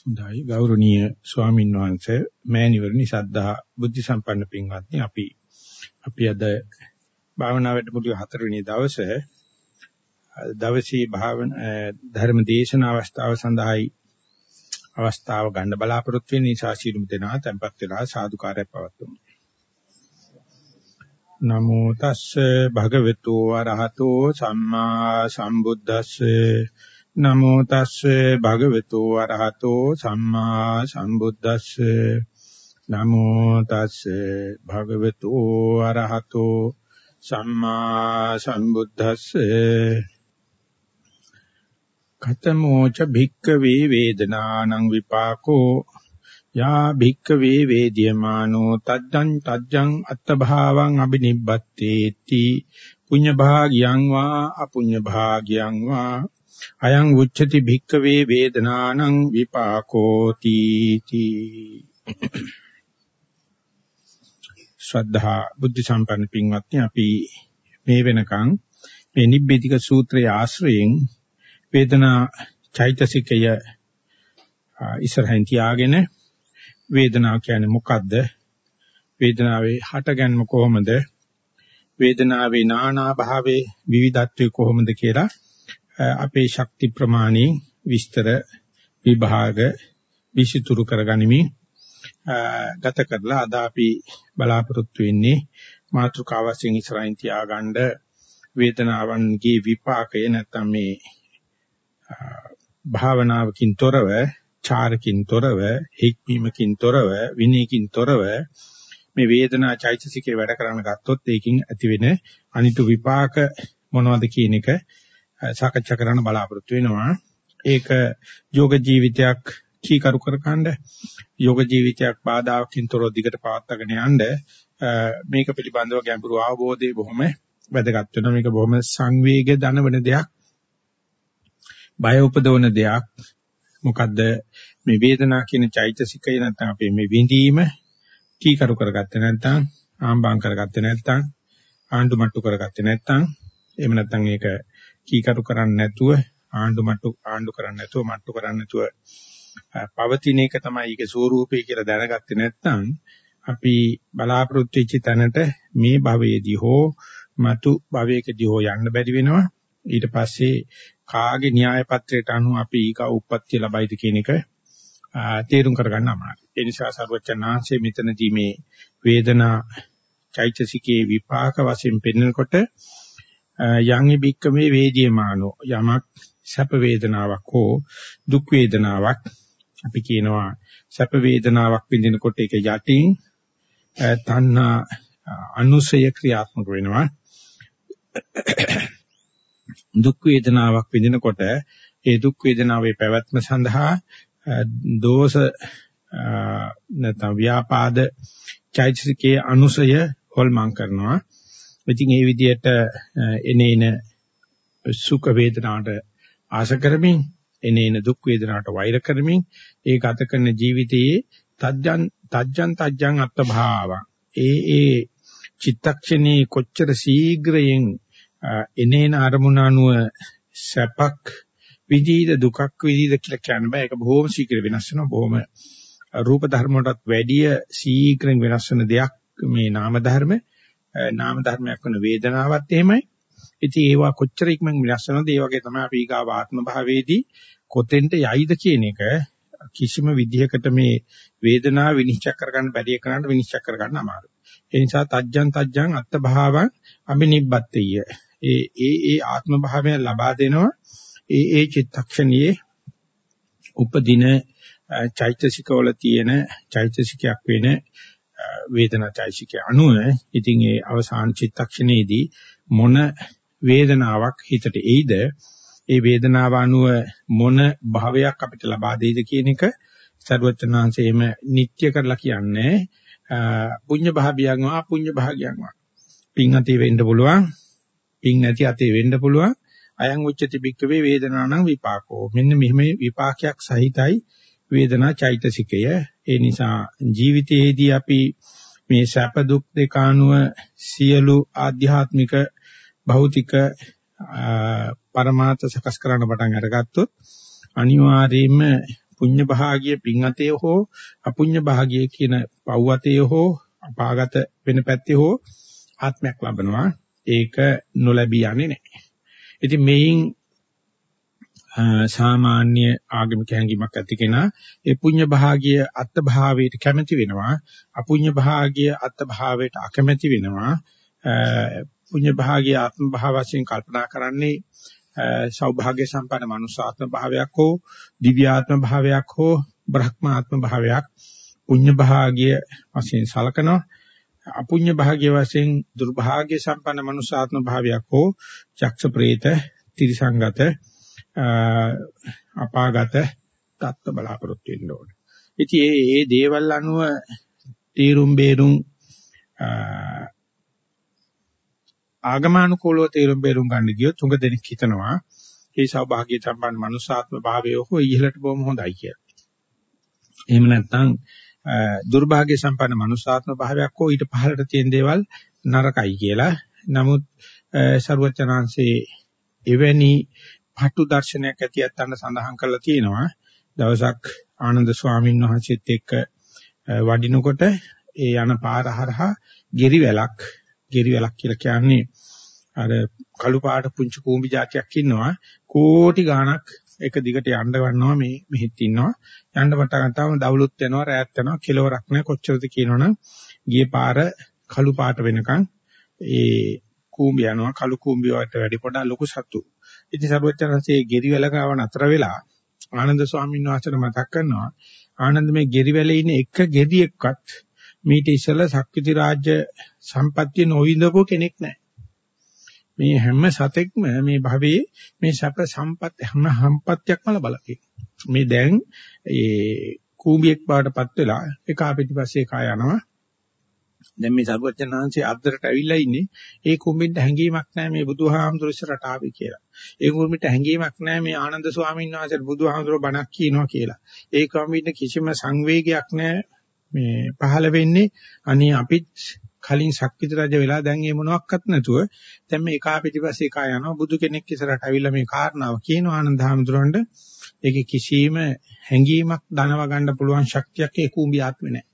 හොඳයි. ගෞරවනීය ස්වාමීන් වහන්සේ මෑණිවරණි සද්ධා බුද්ධ සම්පන්න පින්වත්නි අපි අපි අද භාවනා වැඩමුළුවේ හතරවෙනි දවසේ දවසේ භාවන ධර්ම දේශන අවස්ථාව සඳහායි අවස්ථාව ගන්න බලාපොරොත්තු වෙන නිසා ශීලමු දෙනා tempත් වෙලා සාදුකාරය පවතුමු නමෝ තස්සේ භගවතු වරහතෝ සම්මා සම්බුද්දස්සේ නමෝ තස්සේ භගවතු වරහතෝ සම්මා සම්බුද්දස්සේ. නමෝ තස්සේ භගවතු වරහතෝ සම්මා සම්බුද්දස්සේ. කතමෝච භික්කවේ වේදනානං විපාකෝ. යා භික්කවේ වේද්‍යමානෝ තද්දං තජ්ජං අත්තභාවං අබිනිබ්බත්තේති. පුඤ්ඤ භාගියං වා අපුඤ්ඤ භාගියං වා අයං උච්චති භික්කවේ වේදනානං විපාකෝති තී. ශ්‍රද්ධා බුද්ධ සම්පන්න පින්වත්නි අපි මේ වෙනකන් මේ නිබ්බේධික සූත්‍රයේ ආශ්‍රයෙන් වේදනා චෛතසිකය ඉස්සරහින් තියාගෙන වේදනාව කියන්නේ මොකද්ද? වේදනාවේ හටගන්ම කොහොමද? වේදනාවේ නානා භාවයේ විවිධත්වය කොහොමද කියලා අපේ ශක්ති ප්‍රමාණී විස්තර විභාග විසිතුරු කරගනිමින් ගත කරලා අද අපි බලාපොරොත්තු වෙන්නේ මාතෘකාව වශයෙන් ඉස්සරහින් තියාගන්න වේදනාවන්ගේ විපාකය නැත්නම් මේ භාවනාවකින් තොරව චාරකින් තොරව හික්මීමකින් තොරව විනයකින් තොරව මේ වේදනා චෛතසිකේ වැඩ කරන්න ගත්තොත් ඒකින් ඇති වෙන අනිතු විපාක මොනවද කියන එක සාකච්ඡා කරන්න බලාපොරොත්තු වෙනවා. ඒක යෝග ජීවිතයක් කීකරු කරකණ්ඩ යෝග ජීවිතයක් බාධාකින් තොරව දිගට පවත්වාගෙන යන්න මේක පිළිබඳව ගැඹුරු අවබෝධය බොහොම වැදගත් වෙනවා. මේක බොහොම සංවේග දනවන දෙයක්. බය උපදවන දෙයක්. මොකද්ද මේ වේදනාව කියන චෛතසිකය නැත්නම් අපේ මේ විඳීම කීකරු කරගත්තේ නැත්නම් ආම්බාම් කරගත්තේ නැත්නම් ආණ්ඩු මට්ටු කරගත්තේ නැත්නම් එහෙම නැත්නම් ඒක කීකරු කරන්නේ නැතුව ආණ්ඩු මට්ටු ආණ්ඩු කරන්නේ නැතුව මට්ටු කරන්නේ නැතුව පවතින එක තමයි ඒකේ ස්වરૂපය කියලා දැනගත්තේ නැත්නම් අපි බලාපොරොත්තු වෙච්ච තැනට මේ භවයේදී හෝ මතු භවයකදී හෝ යන්න බැරි වෙනවා ඊට පස්සේ කාගේ න්‍යාය පත්‍රයට අනුව අපි ඊක උප්පත්ති ලබයිද කියන එක තේරුම් කරගන්න අමාරුයි. ඒ නිසා සර්වචනාංශයේ මෙතනදී මේ වේදනා චෛතසිකේ විපාක වශයෙන් පෙන්වනකොට යං බික්කමේ වේදියමානෝ. යමක් සැප වේදනාවක් හෝ දුක් වේදනාවක් අපි කියනවා සැප වේදනාවක් විඳිනකොට ඒක යටින් තණ්හා අනුසය ක්‍රියාත්මක වෙනවා. දුක් වේදනාවක් විඳිනකොට ඒ දුක් වේදනාවේ පැවැත්ම සඳහා දෝෂ නැත්නම් ව්‍යාපාද චෛතසිකයේ අනුසය හොල්මන් කරනවා. ඉතින් ඒ විදිහට එනේන සුඛ වේදනාවට ආශ කරමින් එනේන දුක් වේදනාවට වෛර කරමින් ඒ ගත කරන ජීවිතයේ තජ්ජන් තජ්ජන් තජ්ජන් අත්භාව. ඒ ඒ චිත්තක්ෂණේ කොච්චර ශීඝ්‍රයෙන් එනේන අරමුණ අනුව සැපක් විදීද දුකක් විදීද කියලා කියන්න බෑ. ඒක බොහොම ශීඝ්‍ර වෙනස් වෙනවා. බොහොම රූප ධර්ම වලටත් වැඩිය ශීඝ්‍රයෙන් වෙනස් වෙන දෙයක් මේ නාම ධර්ම. නාම ධර්මයක් වෙන වේදනාවත් එහෙමයි. ඉතින් ඒවා කොච්චර ඉක්මන් විනාශ වෙනවද? ඒ වගේ තමයි අපි ඊගාව ආත්ම භාවයේදී කොතෙන්ට යයිද කියන එක කිසිම විදිහකට මේ වේදනාව විනිශ්චය කරගන්න බැරි එකනට විනිශ්චය කරගන්න අමාරුයි. ඒ නිසා තජ්ජන් තජ්ජන් අත්ත භාවං අබිනිබ්බත්තේය. ඒ ඒ ඒ ආත්ම භාවය ලබා දෙනවා. ඒ ඒ චිත්තක්ෂණයේ උපදින චෛතසිකවල තියෙන චෛතසිකයක් වෙන වේදනා චෛසිකේ අණුව ඉතින් ඒ අවසාන චිත්තක්ෂණයේදී මොන වේදනාවක් හිතට එයිද? ඒ වේදනාව අණුව මොන භාවයක් අපිට ලබා දෙයිද කියන එක සර්වචනාංශයේම නිත්‍ය කරලා කියන්නේ පුඤ්ඤ භාවියන් වා පුඤ්ඤ භාගයන් වා පින් ඇති වෙන්න පුළුවන් පින් නැති ඇති වෙන්න පුළුවන් අයං උච්චති බික්කවේ වේදනානම් විපාකෝ. මෙන්න මෙහෙම විපාකයක් සහිතයි වේදනා චෛතසිකය ඒ නිසා ජීවිතයේදී අපි මේ සැප දුක් දෙක අනුව සියලු ආධ්‍යාත්මික භෞතික පරමාර්ථ සකස් කරන්න පටන් අරගත්තොත් අනිවාර්යයෙන්ම පුඤ්ඤ භාගිය පින් අතේ හෝ අපුඤ්ඤ භාගිය කියන පව් අතේ හෝ අපාගත වෙන පැත්තේ හෝ ආත්මයක් ලබනවා. ඒක නොලැබී යන්නේ නැහැ. ඉතින් මේන් සාමාන්‍ය ආගමික හැඟීමක් ඇති කෙනා ඒ පුඤ්ඤ භාගිය අත්ත් භාවයට කැමති වෙනවා. අපුඤ්ඤ භාගිය අත්ත් භාවයට අකමැති වෙනවා. පුඤ්ඤ භාගිය ආත්ම භාව වශයෙන් කල්පනා කරන්නේ සෞභාග්‍ය සම්පන්න මනුෂ්‍යාත්ම භාවයක් හෝ දිව්‍යාත්ම භාවයක් හෝ බ්‍රහ්මාත්ම භාවයක් පුඤ්ඤ භාග්‍ය වශයෙන් සලකනවා. අපුඤ්ඤ භාග්‍ය වශයෙන් දුර්භාග්‍ය සම්පන්න මනුෂ්‍යාත්ම භාවයක් හෝ චක්ෂ ප්‍රේත තිරිසංගත අපාගත தත්ත බලාපොරොත්තු වෙන්න ඕනේ. ඉතින් මේ මේ දේවල් අනුව තීරුම් බේරුම් ආගමනුකූලව තීරුම් බේරුම් ගන්න ගියොත් උඟ දෙනෙක් හිතනවා මේ සෞභාග්‍ය සම්බන්ධ මනුසාත්ම භාවය හෝ ඉහළට බොහොම හොඳයි කියලා. එහෙම නැත්නම් දුර්භාග්‍ය සම්පන්න මනුසාත්ම භාවයක් හෝ ඊට පහළට තියෙන දේවල් නරකයි කියලා. නමුත් ਸਰුවචනාංශේ එවැනි පටු දර්ශනයක් ඇතියත් අන්න සඳහන් කරලා තියෙනවා. දවසක් ආනන්ද ස්වාමීන් වහන්සේත් එක්ක වඩිනකොට ඒ යන පාර හරහා ගෙරි වැලක් ගෙරි වැලක් කියලා කියන්නේ අර කළු පාට පුංචි කූඹි జాතියක් ඉන්නවා. කෝටි ගාණක් එක දිගට යන්න ගන්නවා මේ මෙහෙත් ඉන්නවා. යන්න පටන් ගත්තාම දවලුත් වෙනවා රැත් වෙනවා කෙලවරක් නැහැ. කොච්චරද කියනවනම් ගියේ පාර කළු පාට වෙනකන් ඒ කූඹි යනවා. කළු කූඹි වලට වැඩි පොඩ ලොකු සතු ඉතින් සර්වඥාන්සේ ගෙරිවැල ගාව නතර වෙලා ආනන්ද ස්වාමීන් වහන්සේට මතක් කරනවා ආනන්ද මේ ගෙරිවැලේ ඉන්න එක ගෙඩියක්වත් මීට ඉස්සෙල්ලා ශක්තිති රාජ්‍ය සම්පත්තිය නොවිඳපු කෙනෙක් නැහැ. මේ හැම සතෙක්ම මේ භවයේ මේ සැප සම්පත් හැම සම්පත්තියක්ම ලබලා මේ දැන් ඒ කූඹියෙක් බාටපත් වෙලා එක පිටිපස්සේ කා යනවා දැන් මේ සරුවචනාංශයේ අද්දරට ඇවිල්ලා ඉන්නේ ඒ කුඹින්ට හැංගීමක් නැහැ මේ බුදුහාමුදුරු ඉස්සරට ආවේ කියලා. ඒ කුඹින්ට හැංගීමක් නැහැ මේ ආනන්ද ස්වාමීන් වහන්සේට බුදුහාමුදුරු බණක් කියනවා කියලා. ඒ කුඹින්ට කිසිම සංවේගයක් නැහැ මේ පහළ වෙන්නේ අනේ අපිත් කලින් ශක්තිත රජ වෙලා දැන් මේ මොනවත් නැතුව දැන් මේ එකා පිටිපස්සේ එකා යනවා බුදු කෙනෙක් ඉස්සරහට ඇවිල්ලා මේ කාරණාව කියනවා ආනන්ද හැමතුරන්ට ඒකේ කිසිම හැඟීමක් දනව ගන්න පුළුවන් ශක්තියක් ඒ කුඹි ආත්මේ නැහැ.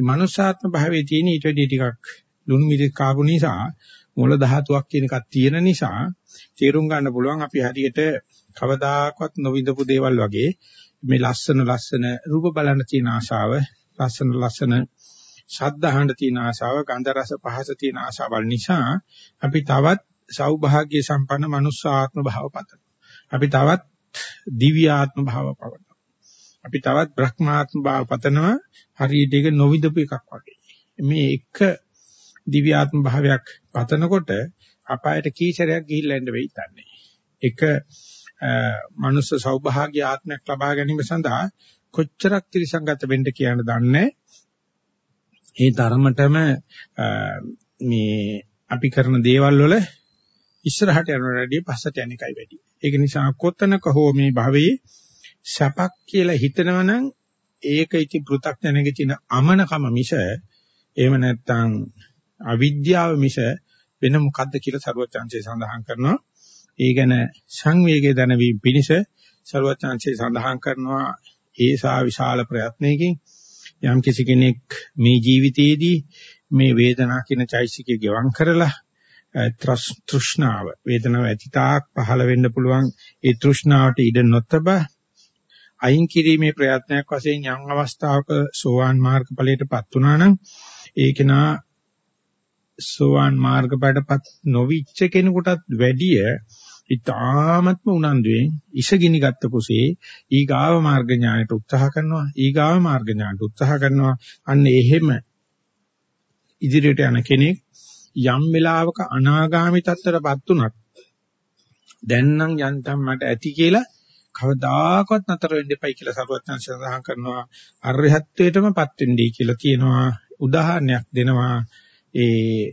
ඉතින් මනුෂ්‍යාත්ම භාවයේ තියෙන ඊට වැඩි ටිකක් ලුණු මිරිස් කාපු නිසා මොළ ධාතුවක් කියන එකක් තියෙන නිසා තේරුම් ගන්න පුළුවන් අපි හරියට කවදාකවත් නොවිඳපු දේවල් වගේ මේ ලස්සන ලස්සන රූප බලන්න තියෙන ආශාව ලස්සන ලස්සන ශබ්ද අහන්න තියෙන ආශාව ගන්ධ රස පහස තියෙන ආශාවල් නිසා අපි තවත් සෞභාග්‍ය සම්පන්න මනුස්ස ආත්ම භාව පතනවා. අපි තවත් දිව්‍ය ආත්ම භාව පවනවා. අපි තවත් බ්‍රහ්මාත්ම භාව පතනවා හරියට ඒක නොවිදපු එකක් වගේ. මේ එක දිව්‍යාත්ම භාවයක් පතනකොට අපායට කීසරයක් ගිහිල්ලා එන්න වෙයි තන්නේ. එක මනුස්ස සෞභාග්‍ය ආත්මයක් ලබා ගැනීම සඳහා කොච්චරක් ත්‍රිසංගත වෙන්න කියන දන්නේ. ඒ ධර්මතම මේ අපි කරන දේවල් වල ඉස්සරහට යනවට වැඩිය පස්සට යන එකයි වැඩි. ඒක නිසා කොතනක හෝ මේ භවයේ සැපක් කියලා හිතනවනම් ඒක ඉති පෘ탁ජනකේ තියෙන අමනකම මිස එහෙම නැත්නම් අවිද්‍යාව මිස වෙන මොකද්ද කියලා සරුවචාන්සේ සඳහන් කරනවා. ඒ ගැන සංවේගය දැනවීම පිණිස සරුවචාන්සේ සඳහන් කරනවා ඒසා විශාල ප්‍රයත්නයකින් යම් කිසි කෙනෙක් මේ ජීවිතයේදී මේ වේදනා කියන චෛසිකය ගෙවම් කරලා තෘෂ්ණාව වේදනාව ඇතිතාක් පහළ වෙන්න පුළුවන් ඒ තෘෂ්ණාවට ඉඩ නොතබ අයින් කිරීමේ ප්‍රයත්නයක් වශයෙන් යම් අවස්ථාවක සෝවාන් මාර්ගඵලයටපත් වුණා නම් ඒක නා සෝවාන් මාර්ගඵලයටපත් නොවිච්ච කෙනෙකුටත් වැඩිය ඊ타ත්ම උනන්දුවෙන් ඉසගිනි ගත්ත කුසේ ඊගාව මාර්ග ඥානයට උත්සාහ කරනවා. ඊගාව මාර්ග ඥානයට උත්සාහ කරනවා. අන්න එහෙම ඉදිරියට යන කෙනෙක් යම් වෙලාවක අනාගාමි තත්ත්වයටපත් උනත් දැන් නම් යන්තම් මට ඇති කියලා කවදාකවත් නතර වෙන්න එපයි කියලා සරුවත්යන් සඳහන් කරනවා. අරහත්ත්වයටමපත් වෙන්නයි කියලා කියනවා. උදාහරණයක් දෙනවා. ඒ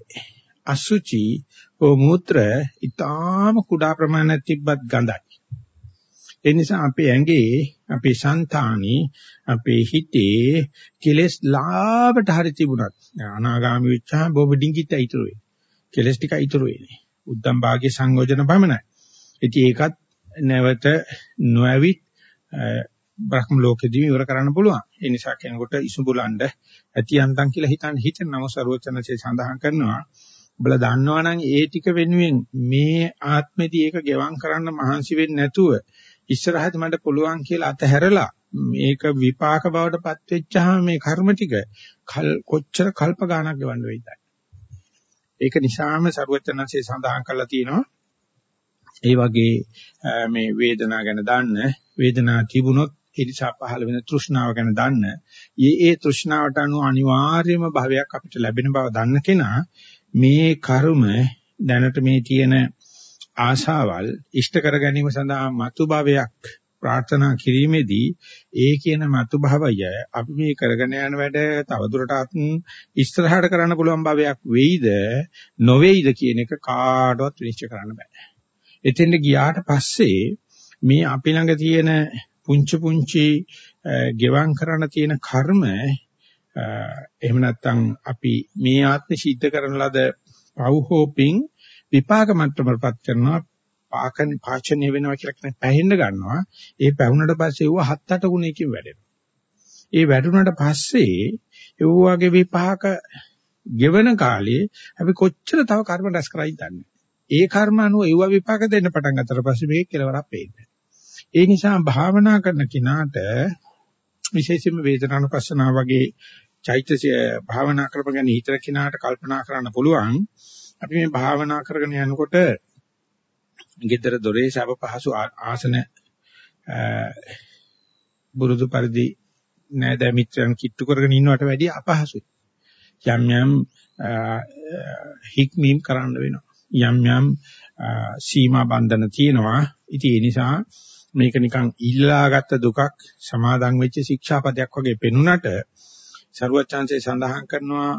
අසුචි ඕ මූත්‍ර ඊටාම කුඩා ප්‍රමාණයක් තිබ්බත් ගඳයි. ඒ නිසා අපේ ඇඟේ අපේ సంతානි අපේ හිතේ කෙලස් ලාභට හරි තිබුණත් අනාගාමී වෙච්චාම බොබ ඩිංගිත් ඉතුරු වෙයි. කෙලස් ටික ඉතුරු වෙන්නේ උද්දම් භාගයේ සංයෝජන පමණයි. ඉතින් ඒකත් නැවත නොඇවිත් බ්‍රහ්ම ලෝකෙදී ඉවර කරන්න පුළුවන්. ඒ නිසා කෙනෙකුට ඉසුඹුලණ්ඩ ඇතියන්තම් කියලා හිතන්න හිතෙන නම සරුවචනසේ සඳහන් කරනවා. ඔබලා දන්නවනම් ඒ ටික වෙනුවෙන් මේ ආත්මෙදී ඒක ගෙවම් කරන්න මහන්සි වෙන්නේ නැතුව ඉස්සරහට මට පුළුවන් කියලා අතහැරලා මේක විපාක බවට පත් වෙච්චාම මේ කර්ම ටික කොච්චර කල්ප ගාණක් ගෙවන්න වෙයිද? ඒක නිසාම සරුවචනසේ සඳහන් කරලා තියෙනවා ඒ වගේ මේ වේදනාව ගැන දන්න වේදනාව තිබුණොත් ඒ නිසා පහළ වෙන තෘෂ්ණාව ගැන දන්න. ඒ ඒ තෘෂ්ණාවට අනුව අනිවාර්යම භවයක් අපිට ලැබෙන බව දන්න කෙනා මේ කර්ම දැනට මේ තියෙන ආශාවල් ඉෂ්ට කර ගැනීම සඳහා මතු භවයක් ප්‍රාර්ථනා කිරීමේදී ඒ කියන මතු භවය අපි මේ කරගෙන යන වැඩ තවදුරටත් ඉස්සරහට කරන්න පුළුවන් භවයක් වෙයිද නොවේයිද කියන එක කාටවත් විනිශ්චය කරන්න බෑ. එතෙන්ට ගියාට පස්සේ මේ අපි ළඟ තියෙන පුංචි පුංචි ගෙවම් කරන්න තියෙන කර්ම එහෙම නැත්නම් අපි මේ ආත්ම සිද්ධ කරන ලද පව් විපාක මට්ටමකටපත් කරනවා පාකන පාචනය වෙනවා කියලා කියන පැහෙන්න ගන්නවා. ඒ පැවුනට පස්සේ ඌව හත් අට ගුණයකින් වැඩෙනවා. ඒ වැඩුණාට පස්සේ ඒ වගේ විපාක ගෙවන කාලේ අපි කොච්චර තව කර්ම රැස් කරයිද දන්නේ. ඒ කර්ම අනුව ඒව විපාක දෙන්න පටන් ගත්තට පස්සේ මේක කෙලවරක් පේන්නේ ඒ නිසා භාවනා කරන කිනාට විශේෂයෙන්ම වේදනානුපස්සනාව වගේ චෛතසික භාවනා කරපගෙන හිතර කිනාට කල්පනා කරන්න පුළුවන්. අපි මේ භාවනා කරගෙන යනකොට ගෙදර දොරේ සබ පහසු ආසන බුරුදු පරිදි නෑද මිත්‍රයන් කිට්ටු කරගෙන ඉන්නවට වැඩිය අපහසුයි. යම් යම් හික්මීම් කරන්න වෙනවා. යම් යම් සීමා බන්ධන තියෙනවා. ඉතින් ඒ නිසා මේක නිකන් ඉල්ලාගත්ත දුකක් සමාදන් වෙච්ච ශික්ෂාපදයක් වගේ පෙනුනට සරුවචාන්සේ සඳහන් කරනවා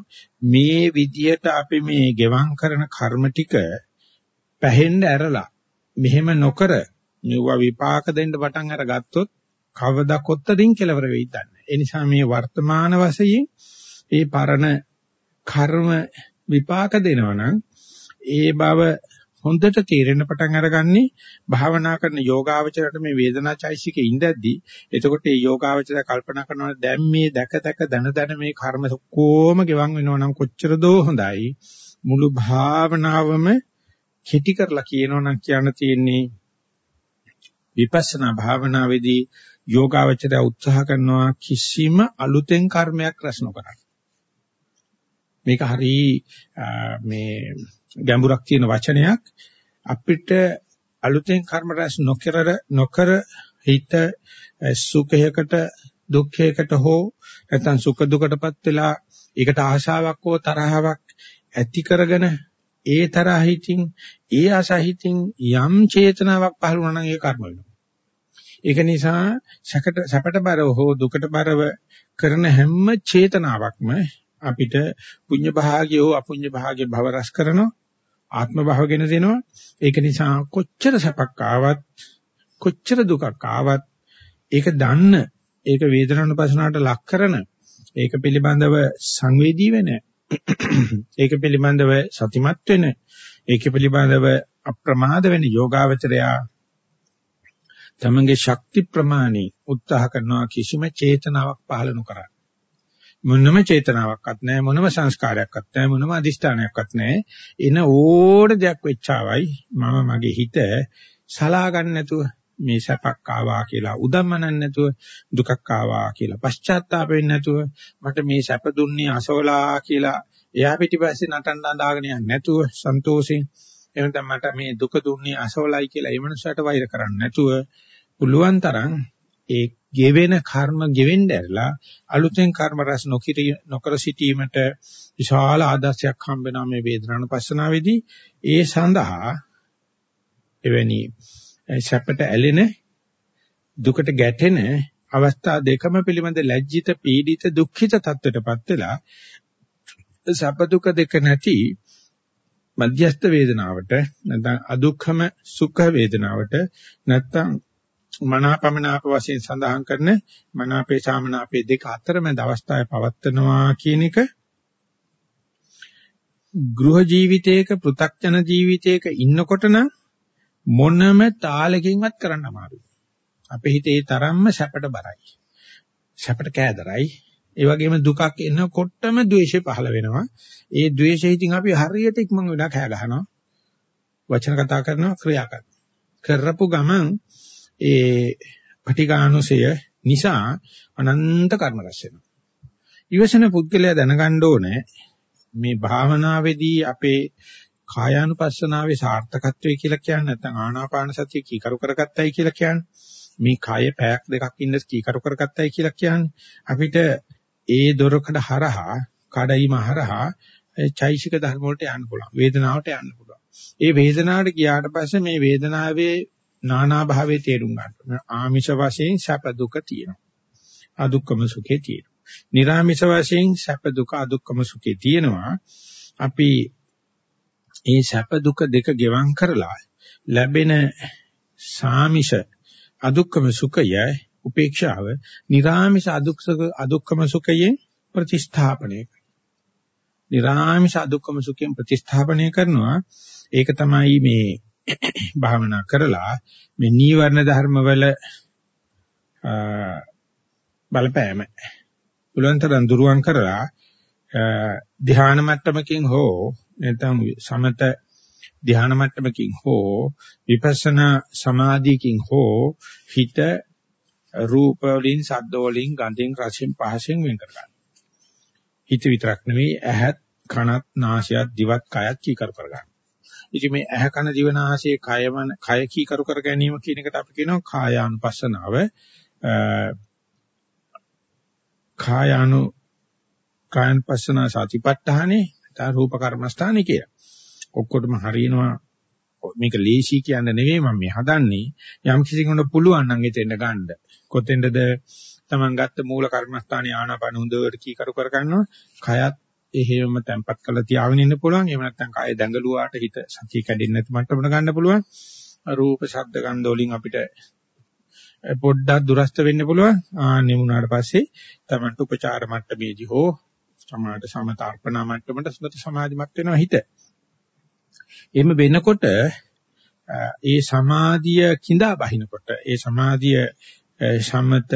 මේ විදියට අපි මේ ගෙවම් කරන කර්ම ටික පැහෙන්න ඇරලා මෙහෙම නොකර මෙවුවා විපාක දෙන්න පටන් අරගත්තොත් කවදා කොත්තකින් කෙලවර වෙයිද දන්නේ. ඒ නිසා මේ වර්තමාන වශයෙන් ඒ පරණ කර්ම විපාක දෙනවනම් ඒ බව හොඳට තේරෙන්න පටන් අරගන්නේ භාවනා කරන යෝගාවචරයට මේ වේදනාචෛසිකේ ඉඳද්දි. එතකොට මේ යෝගාවචරය කල්පනා කරනවා දැන් මේ දැක දැක දන දන මේ කර්ම කොහොම ගෙවන් වෙනවා නම් කොච්චර දෝ හොඳයි. මුළු භාවනාවම කෙටි කරලා කියනවා නම් කියන්න තියෙන්නේ විපස්සනා භාවනාවේදී යෝගාවචරය උත්සාහ කරනවා කිසිම අලුතෙන් කර්මයක් රැස් නොකරන්න මේක හරි මේ ගැඹුරක් තියෙන වචනයක් අපිට අලුතෙන් කර්ම රැස් නොකර නොකර හිත සුඛයකට දුක්ඛයකට හෝ නැත්නම් සුඛ දුකටපත් වෙලා ඒකට ආශාවක් හෝ තරහාවක් ඇති කරගෙන ඒ තරහිතින් ඒ ආසහිතින් යම් චේතනාවක් පහළ වුණා නම් ඒ කර්ම වෙනවා. ඒක නිසා සැකට සැපට බරව හෝ දුකට බරව කරන හැම චේතනාවක්ම අපිට පුඤ්ඤ භාග්‍ය හෝ අපුඤ්ඤ භාග්‍ය භව රස කරනවා ආත්ම භාවගෙන දෙනවා. ඒක නිසා කොච්චර සැපක් ආවත් කොච්චර දුකක් ආවත් ඒක දන්න ඒක වේදනානුපසනාවට ලක් කරන ඒක පිළිබඳව සංවේදී වෙන ඒක පිළිබඳව සතිමත් වෙන ඒක පිළිබඳව අප්‍රමාද වෙන යෝගාවචරයා තමන්ගේ ශක්ති ප්‍රමාණි උත්සාහ කරනවා කිසිම චේතනාවක් පහළ නොකරන මොනම චේතනාවක්වත් නැහැ මොනම සංස්කාරයක්වත් නැහැ මොනම අදිෂ්ඨානයක්වත් නැහැ. එන ඕන දෙයක් වෙච්චාවයි මම මගේ හිත සලා ගන්න නැතුව මේ සැපක් ආවා කියලා උදම්මනන් නැතුව දුකක් ආවා කියලා පශ්චාත්තාප වෙන්නේ නැතුව මට මේ සැප දුන්නේ අසවලා කියලා එයා පිටිපස්සේ නටන්න අඳාගෙන යන්නේ නැතුව සන්තෝෂෙන් එහෙනම් මට මේ දුක දුන්නේ අසවලයි කියලා ඒ මනුස්සයට වෛර කරන්නේ නැතුව පුළුවන් තරම් ඒ ගෙවෙන කර්ම ගෙවෙන්න ඇරලා අලුතෙන් කර්ම රැස් නොකිර නොකර සිටීමට විශාල ආදර්ශයක් හම්බ වෙනා මේ වේදනානුපස්සනාවේදී. ඒ සඳහා එවැනි සැපට ඇලෙන දුකට ගැටෙන අවස්ථා දෙකම පිළිබඳ ලැජ්ජිත පීඩිත දුක්ඛිත තත්ත්වයටපත් වෙලා සැප දුක දෙක නැති මධ්‍යස්ථ වේදනාවට නැත්නම් අදුක්ඛම සුඛ වේදනාවට නැත්නම් මනාපමනාප වශයෙන් සඳහන් කරන මනාපේ සාමනාපේ දෙක අතරමැද අවස්ථාවේ පවත්නවා කියන එක ගෘහ ජීවිතයක පෘ탁ජන ජීවිතයක ඉන්නකොට නම් මොනම තාලකින්වත් කරන්න අමාරුයි. අපේ හිතේ තරම්ම සැපට බරයි. සැපට කෑදරයි. ඒ වගේම දුකක් එනකොටම ද්වේෂය පහළ වෙනවා. ඒ ද්වේෂය ඉතින් අපි හරියට ඉක්මන් වෙලා කෑ ගහනවා. වචන කතා කරනවා ක්‍රියා කරනවා. කරපු ගමන් ඒ පටිඝානුසය නිසා අනන්ත කර්ම රැස් වෙනවා. ඊවසන පුද්ගලයා දැනගන්න ඕනේ මේ භාවනාවේදී අපේ කායානුපස්සනාවේ සාර්ථකත්වය කියලා කියන්නේ නැත්නම් ආනාපාන සතිය කීකරු කරගත්තයි කියලා කියන්නේ මේ කය පැයක් දෙකක් ඉන්න කීකරු කරගත්තයි කියලා කියන්නේ අපිට ඒ දොරකඩ හරහා කඩයිම හරහා චෛසික ධර්ම වලට යන්න පුළුවන් වේදනාවට යන්න පුළුවන් ඒ වේදනාවට ගියාට පස්සේ මේ වේදනාවේ නානා භාවයේ තේරුම් ගන්න. ආමිෂ වශයෙන් සැප දුක තියෙනවා. අදුක්කම සුඛේ තියෙනවා. නිර්ආමිෂ වශයෙන් සැප දුක අදුක්කම සුඛේ තියෙනවා. අපි ඒ සැප දුක දෙක ගෙවම් කරලා ලැබෙන සාමිෂ අදුක්කම සුඛය උපේක්ෂාව නිර්ආමිෂ අදුක්සක අදුක්කම සුඛයෙන් ප්‍රතිස්ථාපනය නිර්ආමිෂ අදුක්කම සුඛයෙන් ප්‍රතිස්ථාපනය කරනවා. ඒක තමයි මේ භාවනා කරලා මේ නීවරණ ධර්ම වල බලපෑම උලන්තරන් දුරුවන් කරලා ධ්‍යාන මට්ටමකින් හෝ නැත්නම් සමත ධ්‍යාන මට්ටමකින් හෝ විපස්සනා සමාධියකින් හෝ හිත රූප වලින් ශබ්ද වලින් ගන්ධෙන් රසෙන් පහසෙන් වෙන් කර ගන්න. හිත විතරක් නෙවෙයි ඇහත් කනත් නාසයත් දිවත් කයත් කීකරු කර ගන්න. ඉතින් මේ ඇහ කන දිව නාසය කයමන කය කීකරු කර ගැනීම කියන එකට අපි කියනවා කායානුපස්සනාව. කායානු කායනුපස්සනා සතිපට්ඨානේ නැත්නම් රූප කර්මස්ථානේ කියලා. ඔක්කොටම හරියනවා මේක ලේසි කියන්න නෙවෙයි මම මේ හදන්නේ යම් කිසි කෙනෙකුට පුළුවන් නම් එතෙන්ද ගන්න. කොතෙන්ද තමන් ගත්ත මූල කර්මස්ථානේ ආනාපාන හොඳට කීකරු කර ගන්නවා. කයත් එහෙම තැම්පත් කරලා තියාගෙන ඉන්න පුළුවන්. එහෙම නැත්නම් කය දැඟලුවාට හිත සතිය කැඩෙන්නේ නැති මට්ටමකට ගන්න පුළුවන්. රූප, ශබ්ද, ගන්ධ වලින් අපිට පොඩ්ඩක් දුරස්ත වෙන්න පුළුවන්. ආන්නේ වුණාට පස්සේ තමන්ට උපචාර මට්ටමේදී හෝ සමාත සමතාර්පණා මට්ටමට සමත සමාධිමත් වෙනවා හිත. එහෙම වෙනකොට ඒ සමාධිය කිඳා බහිනකොට ඒ සමාධිය සමත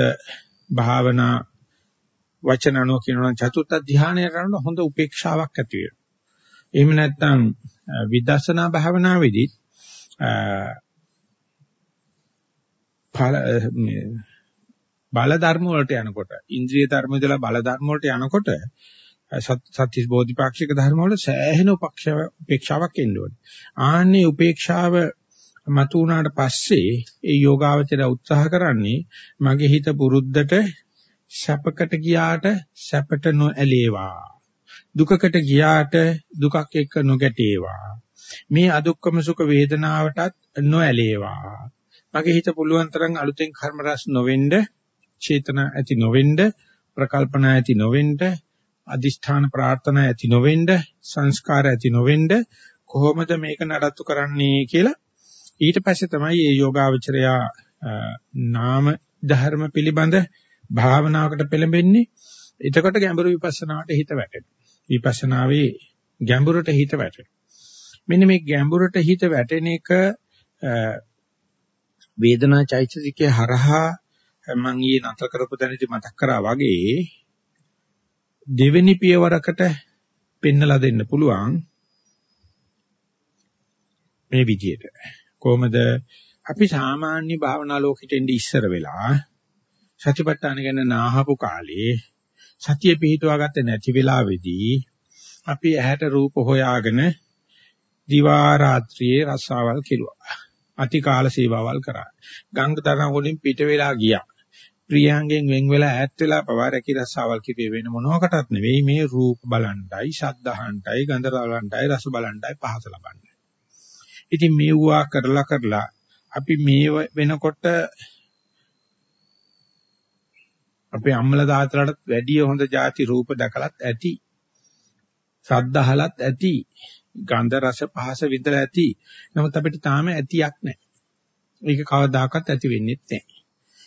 භාවනා වචන අනුව කියනවා චතුර්ථ ධානය කරන හොඳ උපේක්ෂාවක් ඇති වෙනවා. එහෙම නැත්නම් විදර්ශනා භාවනාවේදී බල ධර්ම වලට යනකොට ඉන්ද්‍රිය ධර්ම ඉඳලා බල ධර්ම වලට යනකොට සත්‍ය බෝධිපාක්ෂික ධර්ම වල සෑහෙන උපේක්ෂාවක් එන්න ඕනේ. ආන්නේ උපේක්ෂාව මතු වුණාට පස්සේ ඒ යෝගාවචරය උත්සාහ කරන්නේ මගේ හිත පුරුද්දට සැපකට ගියාට සැපට නොඇලේවා. දුකකට ගියාට දුකක් එක්ක නොගැටේවා. මේ අදුක්කම සුඛ වේදනාවටත් නොඇලේවා. මගේ හිත පුළුවන් තරම් අලුතෙන් කර්ම රැස් නොවෙන්න, චේතන ඇති නොවෙන්න, ප්‍රකල්පනා ඇති නොවෙන්න අදිෂ්ඨාන ප්‍රාර්ථනා ඇති නොවෙන්න සංස්කාර ඇති නොවෙන්න කොහොමද මේක නඩත්තු කරන්නේ කියලා ඊට පස්සේ තමයි මේ යෝගාවචරයා නාම ධර්ම පිළිබඳ භාවනාවකට පෙළඹෙන්නේ එතකොට ගැඹුරු විපස්සනාවට හිත වැටෙනවා. විපස්සනාවේ ගැඹුරට හිත වැටෙනවා. මෙන්න මේ ගැඹුරට හිත වැටෙන එක වේදනා චෛතසිකයේ හරහා මම ඊ නතර කරපු දැනදි මතක් කරා වගේ දෙවෙනි පියවරකට පෙන්නලා දෙන්න පුළුවන් මේ විදිහට. කොහොමද? අපි සාමාන්‍ය භාවනා ලෝකෙට එන්නේ ඉස්සර වෙලා සතිපට්ඨාන ගැන නාහපු කාලේ සතිය පිහිටුවා ගත්තේ නැති වෙලාවේදී අපි ඇහැට රූප හොයාගෙන දිවා රාත්‍රියේ රසාවල් කෙරුවා. අති කාල සේවාවල් කරා. ගංග තරම් වලින් පිට වෙලා ගියා. ප්‍රියංගෙන් වෙන් වෙලා ඈත් වෙලා පවා රැකී රසාවල් කිපේ වෙන මොනවාකටත් නෙවෙයි මේ රූප බලණ්ඩයි, ශබ්ද අහන්නයි, ගන්ධ බලණ්ඩයි, රස බලණ්ඩයි පහස ලබන්නේ. ඉතින් මේවා කරලා කරලා අපි මේ වෙනකොට අපේ අම්මලා තාත්තලාට වැඩිය හොඳ ಜಾති රූප දැකලත් ඇති. සද්දහලත් ඇති. ගන්ධ රස පහස විඳලා ඇති. නමුත් අපිට තාම ඇතියක් නැහැ. ඒක කවදාකවත් ඇති වෙන්නේ නැහැ.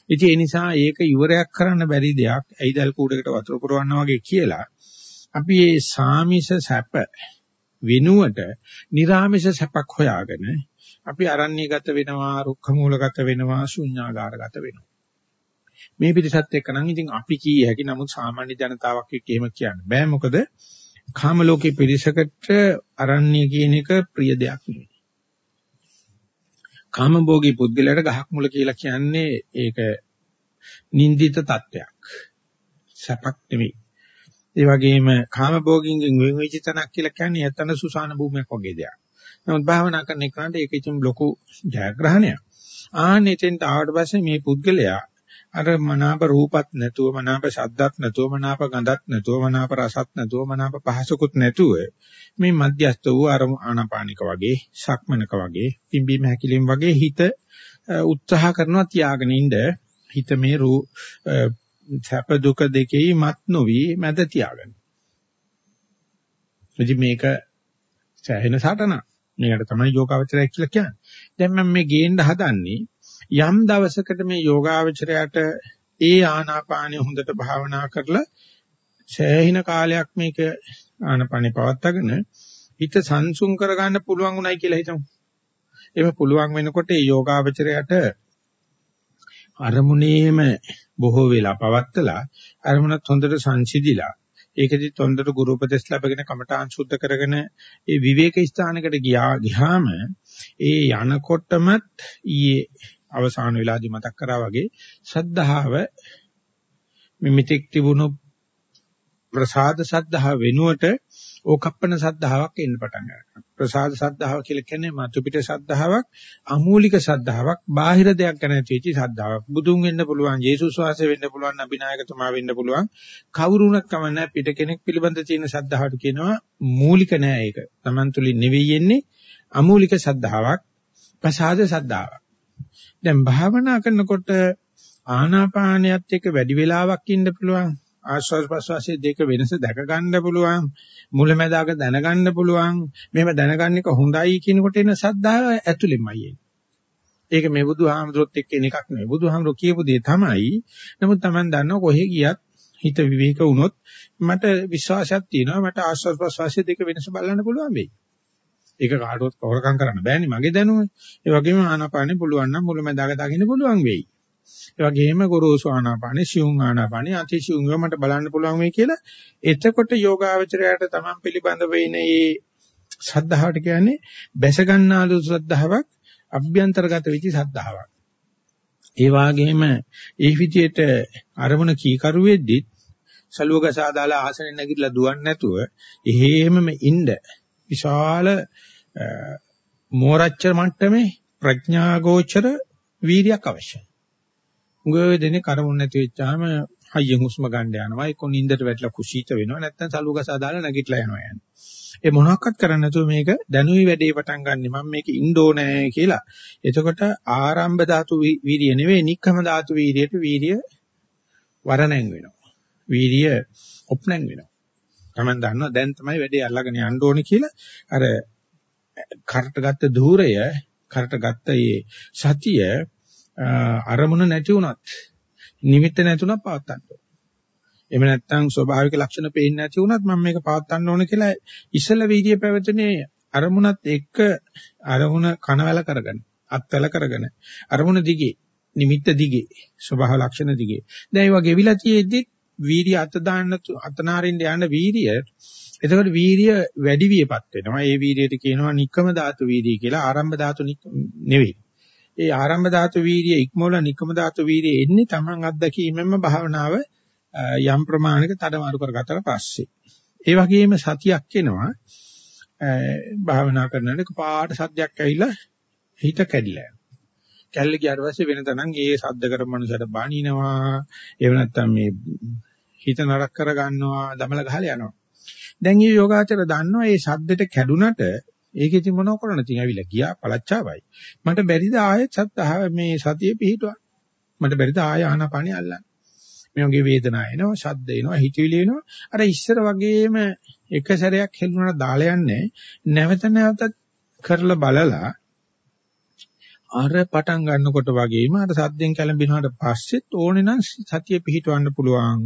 ඉතින් ඒ නිසා ඒක ඉවරයක් කරන්න බැරි දෙයක්. ඇයිදල් කූඩකට වතුර පුරවන්න වගේ කියලා අපි මේ සාමිෂ සැප වෙනුවට निराමිෂ සැපක් හොයාගෙන අපි අරණ්‍යගත වෙනවා, රුක්ඛ මූලගත වෙනවා, ශුන්‍යාගාරගත වෙනවා. මේ පිටසත් එක්ක නම් ඉතින් අපි කී හැකි නමුත් සාමාන්‍ය ජනතාවක් එක්ක එහෙම කියන්න බෑ මොකද කාම ලෝකේ පිරිසකට අරණ්‍ය කියන එක ප්‍රිය දෙයක් නෙවෙයි. කාම භෝගී පුද්ගලයාට ගහක් මුල කියලා කියන්නේ ඒක නින්දිත තත්වයක්. සැපක් නෙවෙයි. ඒ වගේම කාම භෝගින්ගෙන් වෙන් වෙච්ච තැනක් කියලා කියන්නේ යතන සුසාන භූමියක් වගේ දෙයක්. නමුත් භාවනා කරන එකට ඒක ඉතින් ලොකු ජයග්‍රහණයක්. ආන්න එතෙන්ට ආවට පස්සේ මේ පුද්ගලයා අර මනාප රූපත් නැතුව මනාප ශබ්දත් නැතුව මනාප ගඳත් නැතුව මනාප රසත් නැතුව මනාප පහසකුත් නැතුව මේ මධ්‍යස්ත වූ අර ආනාපානික වගේ සක්මනක වගේ පිම්බීම හැකිලිම වගේ හිත උත්සාහ කරනවා තියාගෙන ඉන්න හිත මේ රූ සැප දුක දෙකේ මත් නොවි මැද තියාගන්න. ඉතින් මේක සෑහෙන සටනක්. මේකට තමයි යෝගාවචරය කියලා කියන්නේ. දැන් මම මේ ගේන්න හදන්නේ යම් දවසකට මේ යෝගාවචරයට ඒ ආනාපානිය හොඳට භාවනා කරලා සෑහින කාලයක් මේක ආනාපානිය පවත්වාගෙන හිත සංසුන් කරගන්න පුළුවන් උනායි කියලා හිතමු. එහෙම පුළුවන් වෙනකොට ඒ යෝගාවචරයට අරමුණේම බොහෝ වෙලා පවත්තලා අරමුණත් හොඳට සංසිඳිලා ඒකෙදි හොඳට ගුරු උපදෙස් ලැබගෙන කමඨාන් සුද්ධ කරගෙන ඒ විවේක ස්ථානයකට ගියා ගියාම ඒ යනකොටමත් ඊයේ අවසාන වෙලාදී මතක් කරා වගේ සද්ධාව මිමිතෙක් තිබුණු ප්‍රසාද සද්ධාව වෙනුවට ඕකප්පන සද්ධාාවක් එන්න පටන් ගන්නවා. ප්‍රසාද සද්ධාව කියලා කියන්නේ මතු පිට සද්ධාාවක්, අමූලික සද්ධාාවක්, බාහිර දෙයක් ගැන තියෙච්ච සද්ධාාවක්. බුදුන් වෙන්න පුළුවන්, යේසුස් වහන්සේ වෙන්න පුළුවන්, අභිනායකතුමා වෙන්න පුළුවන්. කවුරුණක් කමන්නේ පිට කෙනෙක් පිළිබඳ තියෙන සද්ධාවට කියනවා මූලික නෑ ඒක. Taman තුලින් නෙවෙයි එන්නේ අමූලික සද්ධාාවක්, ප්‍රසාද සද්ධාාවක්. දැන් භාවනා කරනකොට ආනාපානියත් එක්ක වැඩි වෙලාවක් ඉන්න පුළුවන්. ආශ්වාස ප්‍රශ්වාසයේ දෙක වෙනස දැක ගන්න පුළුවන්. මුලැමැදාක දැනගන්න පුළුවන්. මෙහෙම දැනගන්න එක හොඳයි කියනකොට එන සද්ධාව ඇතුළෙමයි එන්නේ. ඒක මේ බුදුහාමුදුරුවොත් එක්ක එන එකක් නෙවෙයි. බුදුහාමුදුරුවෝ කියපු දේ තමයි. නමුත් Taman දන්නව කොහෙ ගියත් හිත විවේක වුණොත් මට විශ්වාසයක් තියෙනවා මට ආශ්වාස ප්‍රශ්වාසයේ දෙක වෙනස බලන්න පුළුවන් වෙයි. ඒක කාටවත් කවරකම් කරන්න බෑනේ මගේ දැනුම. ඒ වගේම ආනාපානෙ පුළුවන් නම් මුලමඳාක දකින්න පුළුවන් වෙයි. ඒ වගේම ගොරෝසු ආනාපානෙ, සියුම් ආනාපානෙ, අතිසියුම්ව මට බලන්න පුළුවන් වෙයි කියලා. එතකොට යෝගාවචරයට තමන් පිළිබඳව ඉන මේ සද්ධාවට කියන්නේ බැස ගන්නාලු සද්ධාාවක්, අභ්‍යන්තරගත වෙච්ච සද්ධාාවක්. ඒ වගේම ඒ විදිහට අරමුණ කීකරු වෙද්දිත් සලුවගසා දාලා ආසනෙ නැගිටලා දුවන්නේ නැතුව එහෙමම ඉන්න විශාල මෝරච්ච මට්ටමේ ප්‍රඥාගෝචර වීරියක් අවශ්‍යයි. උගවේ දෙනේ කරමුන් නැති වෙච්චාම හයියෙන් හුස්ම ගන්න යනවා එක්ක නින්දට වැටලා කුසීත වෙනවා නැත්නම් සලුවගසා දාලා නැගිටලා යනවා යන්නේ. ඒ මොනවාක්වත් කරන්නේ නැතුව මේක දැනුයි වැඩේ පටන් ගන්න මම මේක ඉන්න ඕනේ කියලා. එතකොට ආරම්භ ධාතු වීර්ය නෙවෙයි නික්කම ධාතු වීර්යයට වීර්ය වරණැන් වෙනවා. වීර්ය ඔප්නැන් වෙනවා. Taman දන්නවා දැන් තමයි වැඩේ අල්ලගෙන යන්න ඕනේ කියලා අර කරට ගත්ත ධූරය කරට ගත්ත ඒ සතිය අරමුණ නැති වුණත් නිමිත්ත නැතුණත් පවත්තන්න ඕනේ. එහෙම නැත්නම් ස්වභාවික ලක්ෂණ පේන්නේ නැති වුණත් මම මේක පවත්තන්න ඕනේ කියලා ඉසල වීර්ය පැවතුනේ අරමුණත් එක්ක අරමුණ කනවැල කරගෙන අත්වැල කරගෙන අරමුණ දිගේ නිමිත්ත දිගේ ස්වභාව ලක්ෂණ දිගේ දැන් ඒවා ගෙවිලා තියෙද්දි වීර්ය අත දාන්න අතනාරින්න යන වීර්ය එතකොට වීර්ය වැඩි වියපත් වෙනවා. ඒ වීර්යයට කියනවා නික්කම ධාතු වීර්ය කියලා. ආරම්භ ධාතු නෙවෙයි. ඒ ආරම්භ ධාතු වීර්ය ඉක්මවල නික්කම ධාතු වීර්ය එන්නේ Taman අත්දැකීමෙන්ම භාවනාව යම් ප්‍රමාණයක තඩමාරු කරගත්තට පස්සේ. ඒ වගේම සතියක් එනවා. භාවනා කරනකොට පාට සද්දයක් ඇවිල්ලා හිත කැඩිලා කැල්ල ගියාට පස්සේ වෙන තනං ඒ සද්ද කරපු මනුස්සයට බනිනවා. එහෙම නැත්නම් මේ හිත නරක කර ගන්නවා දමල ගහලා යනවා. දැන් මේ යෝගාචර දන්නවා මේ සද්දෙට කැඩුනට ඒකෙදි මොනව කරන්න තියෙන ඇවිල්ලා ගියා පළච්චාවයි. මට බැරිද ආයෙත් සත්‍තාව මේ සතිය පිහිටුවා මට බැරිද ආය ආනාපානිය අල්ලන්න? මේ වගේ වේදනාව එනවා ශබ්ද එනවා හිතවිලි එනවා. අර ඉස්සර වගේම එක සැරයක් හෙළුණා දාලා යන්නේ. නැවත නැවතත් කරලා බලලා අර පටන් ගන්නකොට වගේම අර සද්දෙන් කැළඹෙනාට පස්සෙත් ඕනේ නම් සතිය පිහිටවන්න පුළුවන්.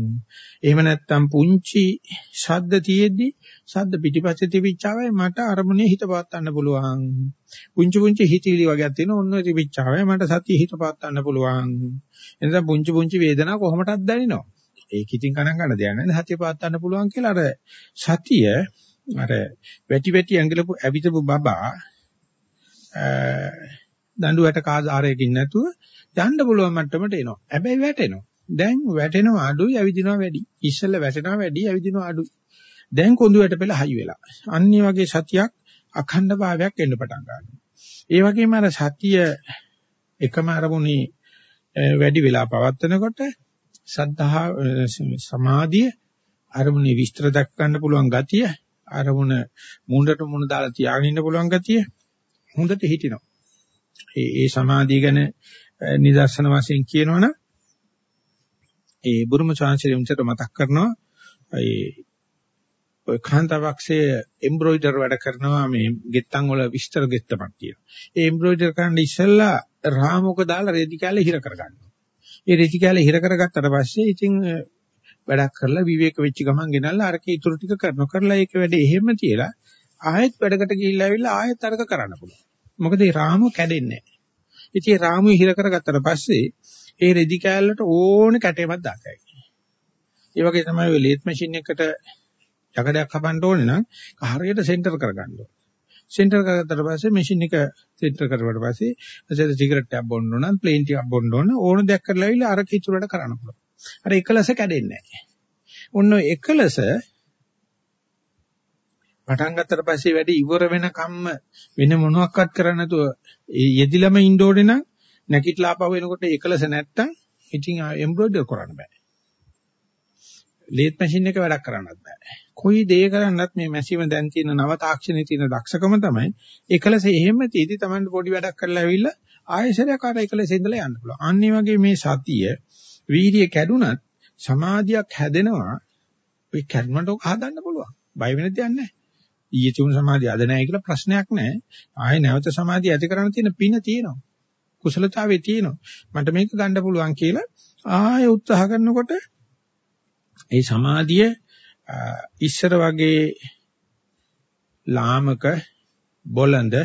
එහෙම නැත්නම් පුංචි ශබ්ද තියෙද්දි ශබ්ද පිටිපස්සේ තිබිච්චාවයි මට අරමුණේ හිත පවත්වන්න පුළුවන්. පුංචි පුංචි හිතවිලි වගේක් තියෙන ඔන්න තිබිච්චාවයි මට සතිය හිත පවත්වන්න පුළුවන්. එනිසා පුංචි පුංචි වේදනා කොහොමදක් දැනෙනවා. ඒක ඉතින් ගණන් ගන්න දෙයක් නෑ. සතිය පවත්වන්න පුළුවන් කියලා අර සතිය අර වැටි වැටි ඇඟලපු ඇවිදපු බබා දඬුවට කාසාරයකින් නැතුව යන්න පුළුවන් මට්ටමට එනවා. හැබැයි වැටෙනවා. දැන් වැටෙනවා අඩුයි ඇවිදිනවා වැඩි. ඉස්සෙල්ල වැටෙනවා වැඩි ඇවිදිනවා අඩුයි. දැන් කොඳු වැටපෙළ හයි වෙලා. අන්නේ වගේ සතියක් අඛණ්ඩ භාවයක් එන්න පටන් ගන්නවා. ඒ වගේම අර සතිය එකම අරමුණේ වැඩි වෙලා පවත්නකොට සද්ධා සමාධිය අරමුණේ විස්තර දක් ගන්න පුළුවන් ගතිය අරමුණ මුණට මුණ දාලා තියාගෙන ඉන්න පුළුවන් ගතිය හොඳට හිටිනවා. ඒ ඒ සමාධිය ගැන නිදර්ශන වශයෙන් කියනවනම් ඒ බුරුම චාන්සිලියුම්ට මතක් කරනවා ඒ ඔය කාන්තාවක්සේ එම්බ්‍රොයිඩර් වැඩ කරනවා මේ ගෙත්තන් වල විස්තර ගෙත්තමක් කියලා. ඒ එම්බ්‍රොයිඩර් කරන්න ඉස්සෙල්ලා රාමෝක දාලා රෙදි කැලේ හිර කරගන්නවා. ඒ රෙදි කැලේ හිර කරගත්තට පස්සේ ඉතින් වැඩක් කරලා විවේක වෙච්ච ගමන් ගෙනල්ලා අරක ඉතුරු ටික කරන කරලා ඒක වැඩේ එහෙම තියලා ආයෙත් වැඩකට ගිහිල්ලා ඇවිල්ලා ආයෙත් අරක කරන්න පුළුවන්. මොකද මේ රාමුව කැඩෙන්නේ නැහැ. ඉතින් මේ රාමුව හිර කරගත්තට පස්සේ ඒ රෙදි කෑල්ලට ඕන කැටේමක් දාතයි. ඒ වගේ තමයි ඔය ලේත් මැෂින් එකට යකඩයක් හපන්න ඕනේ නම් හරියට සෙන්ටර් කරගන්න ඕනේ. සෙන්ටර් කරගත්තට පස්සේ මැෂින් එක සෙන්ටර් කරුවාට පස්සේ ඇසෙද සිගරට් එකක් බොන්න ඕන නම් ප්ලේන් ටිකක් බොන්න ඕන ඕන දෙයක් කරලා ඇවිල්ලා අර කිචුරට කරන්න පුළුවන්. අර එකලස කැඩෙන්නේ නැහැ. ඔන්න එකලස පටන් ගත්තට පස්සේ වැඩි ඉවර වෙනකම්ම වෙන මොනවත් කරන්නේ නැතුව යෙදිලම ඉන්න ඕනේ නම් නැකිట్లా ආපහු එනකොට එකලස නැත්තම් ඉතින් එම්බ්‍රොයිඩර් කරන්න බෑ. ලේත් මැෂින් එක වැඩක් කරන්නත් බෑ. කොයි දේ කරන්නත් මේ මැෂිම දැන් තියෙන නව තාක්ෂණයේ තියෙන දක්ෂකම තමයි එකලස එහෙම තීදි Taman පොඩි වැඩක් කරලා ඇවිල්ලා ආයෙසරයක් අර එකලස ඉඳලා යන්න පුළුවන්. අන්න වගේ මේ සතිය වීර්ය කැඩුනත් සමාධියක් හැදෙනවා. ඔය කැඩුනට ඔක හදන්න පුළුවන්. බය වෙන දෙයක් නැහැ. ඊයේ තිබුණු සමාධිය අද නැහැ කියලා ප්‍රශ්නයක් නැහැ. ආයේ නැවත සමාධිය ඇති කරන්න තියෙන පින තියෙනවා. කුසලතාවේ තියෙනවා. මට මේක ගන්න පුළුවන් කියලා ආයෙ උත්සාහ කරනකොට ඒ සමාධිය ඉස්සර වගේ ලාමක බොළඳ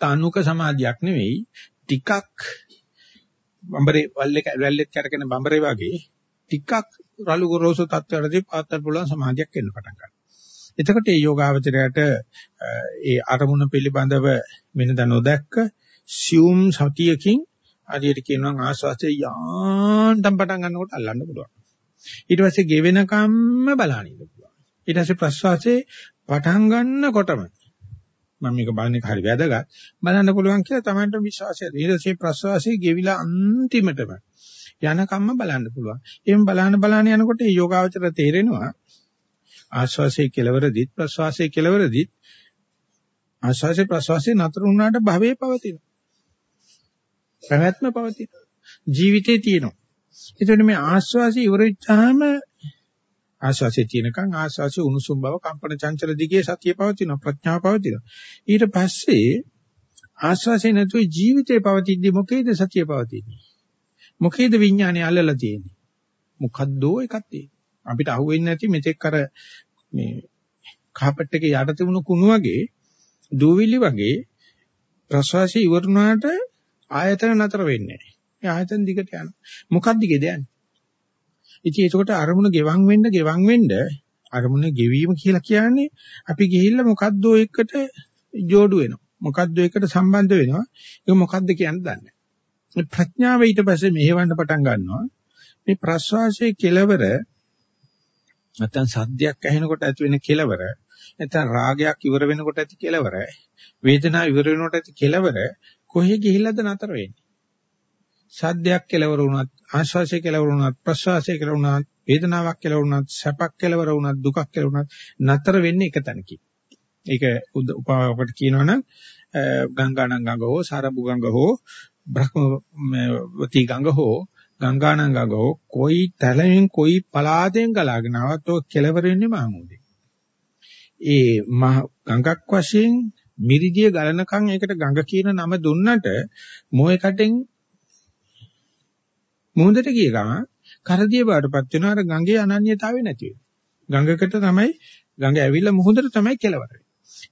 තනුක සමාධියක් නෙවෙයි ටිකක් බම්බරේ වල්ලේ වැල්ලෙත් කරගෙන බම්බරේ වගේ ටිකක් රළු ගොරෝසු තත්ත්වයකදී පාත්තර පුළුවන් සමාධියක් එන්න පටන් ගන්නවා. එතකොට මේ යෝගාවචරයට ඒ අරමුණ පිළිබඳව වෙනද නොදැක්ක සියුම් සතියකින් හරියට කියනවා ආස්වාදයේ යාන්තම් පටන් ගන්නකොට අල්ලන්න පුළුවන්. ඊට පස්සේ ගෙවෙන කම්ම බලන්න ඉන්න පුළුවන්. ඊට පස්සේ ප්‍රස්වාසයේ පටන් ගන්නකොටම මම මේක බලන්නේ හරි වැදගත්. බලන්න පුළුවන් කියලා Tamanට විශ්වාසය. ඊට පස්සේ ප්‍රස්වාසයේ ගෙවිලා අන්තිමටම යන කම්ම බලන්න පුළුවන්. එහෙම බලන බලන යනකොට මේ යෝගාවචර තේරෙනවා ආශ්වාසයේ කෙලවරදිත් ප්‍රශ්වාසයේ කෙලවරදිත් ආශ්වාසයේ ප්‍රශ්වාසයේ නතර වුණාට භවයේ පවතිනවා. පැවැත්ම පවතිනවා. ජීවිතේ තියෙනවා. එතකොට මේ ආශ්වාසය ඉවර වෙච්චාම ආශ්වාසයේ තියෙනකන් ආශ්වාසයේ උණුසුම් බව කම්පන චංචල දිගේ සතිය පවතිනවා ප්‍රඥාව පවතිනවා. ඊට පස්සේ ආශ්වාසයේ නැතුව ජීවිතේ පවතිද්දි මොකේද සතිය පවතින්නේ? මොකේද විඥානය අල්ලලා තියෙන්නේ? මොකද්දෝ එකක් තියෙන්නේ. අපිට අහුවෙන්නේ නැති මෙතෙක් අර මේ කාපට් එකේ යට තිබුණු කුණු වගේ දූවිලි වගේ ප්‍රසවාසය ඉවරුනාට ආයතන නතර වෙන්නේ නැහැ. ඒ ආයතන දිගට යනවා. මොකක්ද දිගද යන්නේ? ඉතින් ඒකට අරමුණ ගෙවන් වෙන්න ගෙවන් වෙන්න අරමුණ ගෙවීම කියලා කියන්නේ අපි ගිහිල්ලා මොකද්ද එකට جوړු වෙනවා. මොකද්ද එකට සම්බන්ධ වෙනවා. ඒක මොකද්ද කියන්න දන්නේ නැහැ. ප්‍රඥාව ඊට පස්සේ මෙහෙවන්න පටන් ගන්නවා. මේ ප්‍රස්වාසයේ කෙලවර නැත්නම් සද්දයක් ඇහෙනකොට ඇති වෙන කෙලවර නැත්නම් රාගයක් ඉවර වෙනකොට ඇති කෙලවර වේදනාව ඉවර වෙනකොට ඇති කෙලවර කොහෙ ගිහිල්ලාද නතර වෙන්නේ? සද්දයක් කෙලවර වුණත් ආශ්වාසය කෙලවර වුණත් ප්‍රශ්වාසය කෙලවර වුණත් වේදනාවක් කෙලවර වුණත් සැපක් කෙලවර වුණත් දුකක් කෙලවර වුණත් නතර වෙන්නේ එක තැනකින්. ඒක උපාවකට කියනවනම් ගංගානම් ගඟ හෝ සාරබු ගඟ හෝ බ්‍රහ්මවති ගඟ හෝ ගංගානම් ගඟ හෝ කොයි තැලෙන් කොයි පලාතෙන් ගලාගෙන ආවත් ඔය කෙලවර වෙන්නේ මහමුදේ ඒ මහ ගඟක් වශයෙන් මිරිදිය ගලනකම් ඒකට ගඟ කියන නම දුන්නට මොහේ කටෙන් මුහුදට ගිය ගමන් කරදිය බාටපත් වෙනවා අර ගඟේ අනන්‍යතාවය නැති වෙනවා. ගඟකට තමයි ගඟ ඇවිල්ලා මුහුදට තමයි කෙලවර වෙන්නේ.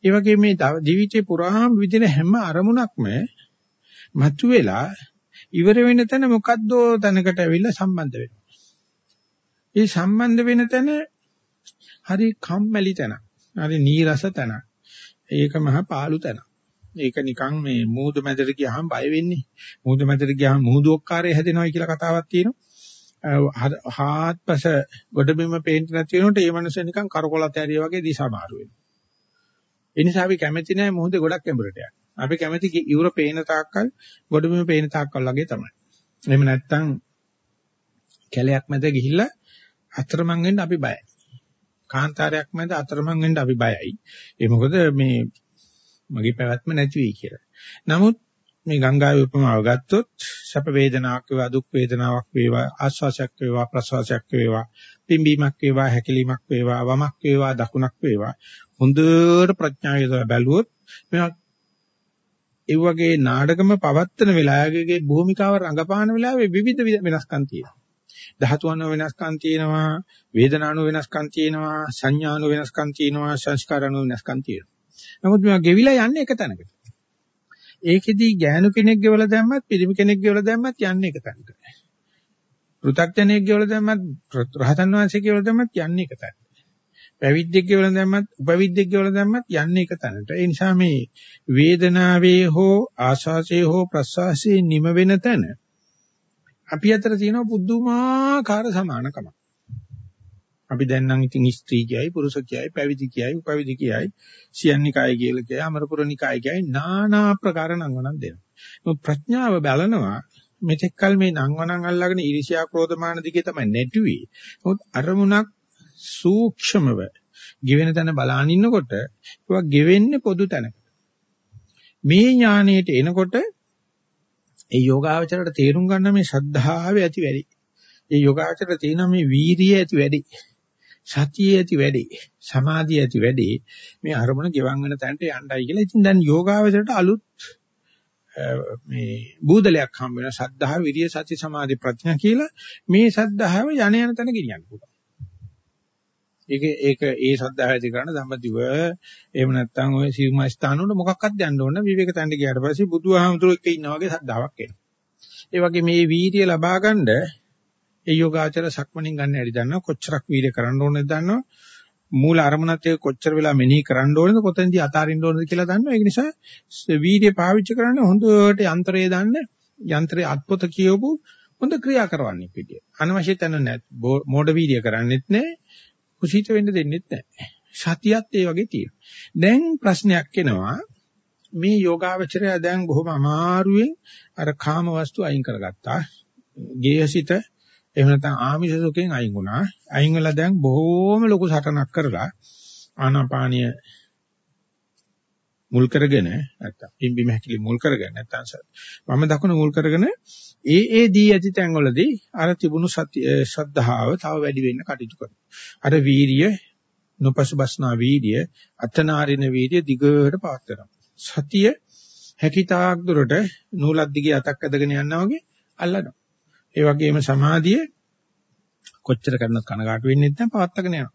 ඒ වගේ මේ දිවිචේ පුරාම විදින හැම අරමුණක්ම මතුවෙලා ඉවර වෙන තැන මොකද්ද තැනකට ඇවිල්ලා සම්බන්ධ වෙනවා. ඒ සම්බන්ධ වෙන තැන හරි කම්මැලි තැන. හරි නීරස තැන. ඒක මහ පාළු තැන. ඒක නිකන් මේ මූදු මැදට ගියාම බය වෙන්නේ. මූදු මැදට ගියාම මූදු ඔක්කාරය හැදෙනවා කියලා කතාවක් තියෙනවා. හාත්පස ගොඩබිම පේන්න නැති වෙනකොට ඒ මනුස්සය නිකන් කරකොලත් ඇරිය වගේ දිශා මාරු වෙනවා. ඒ නිසා අපි කැමති නැහැ මොහොතේ ගොඩක් ඇඹරට යන්න. අපි කැමති ඉවුර පේන තාක්කල් ගොඩබිම පේන තාක්කල් වගේ තමයි. එහෙම නැත්නම් කැලයක් මැද ගිහිල්ලා අතරමං වෙන්න අපි බයයි. කාන්තාරයක් මැද අතරමං වෙන්න අපි බයයි. ඒ මොකද මේ මගේ පැවැත්ම නැති වෙයි කියලා. නමුත් මේ ගංගාවේ උපමාව ගත්තොත් සැප වේදනාවක් වේවා දුක් වේදනාවක් වේවා ආස්වාසයක් වේවා ප්‍රසවාසයක් වේවා පිම්බීමක් වේවා හැකිලීමක් වේවා වමක් වේවා දකුණක් වේවා හොඳට ප්‍රඥාවේද බැලුවොත් මේවා ඒ වගේ නාටකම පවත්තන වෙලාවකගේ භූමිකාව රඟපාන වෙලාවේ විවිධ වෙනස්කම් තියෙනවා. ධාතුවන වෙනස්කම් තියෙනවා, වේදනාණු වෙනස්කම් තියෙනවා, සංඥාණු වෙනස්කම් තියෙනවා, සංස්කාරණු වෙනස්කම් තියෙනවා. නමුත් මේවා ගෙවිලා යන්නේ එක තැනකට. ඒකෙදි ගෑනු කෙනෙක් ගෙවලා දැම්මත්, පිරිමි කෙනෙක් ගෙවලා දැම්මත් යන්නේ එක තැනකට. පෘථග්ජනෙක් ගෙවලා දැම්මත්, රහතන් වහන්සේ ගෙවලා දැම්මත් යන්නේ එක තැනකට. පැවිද්දෙක් ගෙවලා දැම්මත් උපවිද්දෙක් ගෙවලා දැම්මත් යන්නේ එක තැනට. ඒ නිසා මේ වේදනාවේ හෝ ආශාසයේ හෝ ප්‍රසවාසයේ නිම වෙන තැන අපි අතර තියෙන පුදුමාකාර සමානකමක්. අපි දැන් නම් ඉතින් ස්ත්‍රී කියයි පුරුෂ කියයි පැවිදි කියයි උපවිදි කියයි සියන්නිකාය කියලා කියයි අමරපුරනිකාය කියයි নানা ආකාර නංවනක් දෙනවා. ප්‍රඥාව බලනවා මෙතෙක් කල මේ නංවනන් අල්ලගෙන ඊර්ෂ්‍යා ක්‍රෝධමාන දිගේ තමයි නැටුවේ. නමුත් අරමුණක් සූක්ෂමව ගෙවෙන තැන බලාන ඉන්නකොට ඒවා ගෙවෙන්නේ පොදු තැනක. මේ ඥානයට එනකොට ඒ යෝගාවචරයට තේරුම් ගන්න මේ ශද්ධාවේ ඇති වැඩි. ඒ යෝගාවචරයට තියෙන මේ වීරිය ඇති වැඩි. සතිය ඇති වැඩි. සමාධිය ඇති වැඩි. මේ අරමුණ ගෙවන් වෙන තැනට යන්නයි කියලා. ඉතින් දැන් යෝගාවචරයට අලුත් මේ බූදලයක් හම්බ වෙන ශද්ධා විරිය සති සමාධි ප්‍රඥා කියලා මේ ශද්ධාව යණ යන තැන ගෙනියන්න පුළුවන්. ඒක ඒක ඒ ශ්‍රද්ධාව ඇති කරන සම්පතිව එහෙම නැත්නම් ඔය සීමා ස්ථාන වල මොකක්වත් යන්න ඕන විවේක තැන්න ගියාට පස්සේ බුදුහාමුදුරුවෝ එක්ක ඉන්නා වගේ ශ්‍රද්ධාවක් එනවා. ඒ වගේ මේ වීර්යය ලබා ගන්න ඒ යෝගාචර සක්මණින් ගන්න හැටි දන්නවා. කොච්චරක් වීර්ය කරන්න ඕනද දන්නවා. මූල අරමුණත් එක්ක කොච්චර වෙලා මෙනෙහි කරන්න ඕනද කොතනදී අතාරින්න ඕනද කියලා දන්නවා. ඒක නිසා වීර්ය පාවිච්චි කරන්න හොඳට යන්ත්‍රය දන්න යන්ත්‍රයේ අත්පොත කියවපු හොඳ ක්‍රියා කරවන්නේ පිටිය අනවශ්‍ය තැන නැත්. මෝඩ වීර්ය කරන්නෙත් නැහැ කුසීත වෙන්න දෙන්නෙත් නැහැ. සතියත් ඒ වගේ තියෙනවා. දැන් ප්‍රශ්නයක් එනවා මේ යෝගාවචරය දැන් බොහොම අමාරුවෙන් අර කාම වස්තු අයින් කරගත්තා. ගේහසිත එහෙම නැත්නම් ආමිෂ සුඛයෙන් අයින් වුණා. අයින් වෙලා දැන් බොහොම ලොකු සටනක් කරලා ආනාපානිය මුල් කරගෙන නැත්නම් පිම්බි මහකිලි මුල් කරගෙන නැත්නම් මම දකුණ මුල් කරගෙන ඒ ඒ දී ඇති තැන්වලදී අර තිබුණු සත්‍ය ශ්‍රද්ධාව තව වැඩි වෙන්න කටයුතු කරනවා. අර වීරිය නොපසුබස්නා වීරිය අතනාරින වීරිය දිගට පවත්වනවා. සතිය හැකිතාක් දුරට නූලක් දිගේ අතක් ඇදගෙන යනවා වගේ අල්ලනවා. ඒ වගේම සමාධිය කොච්චර කරනත් කනගාටු වෙන්නේ නැත්නම් පවත්වාගෙන යනවා.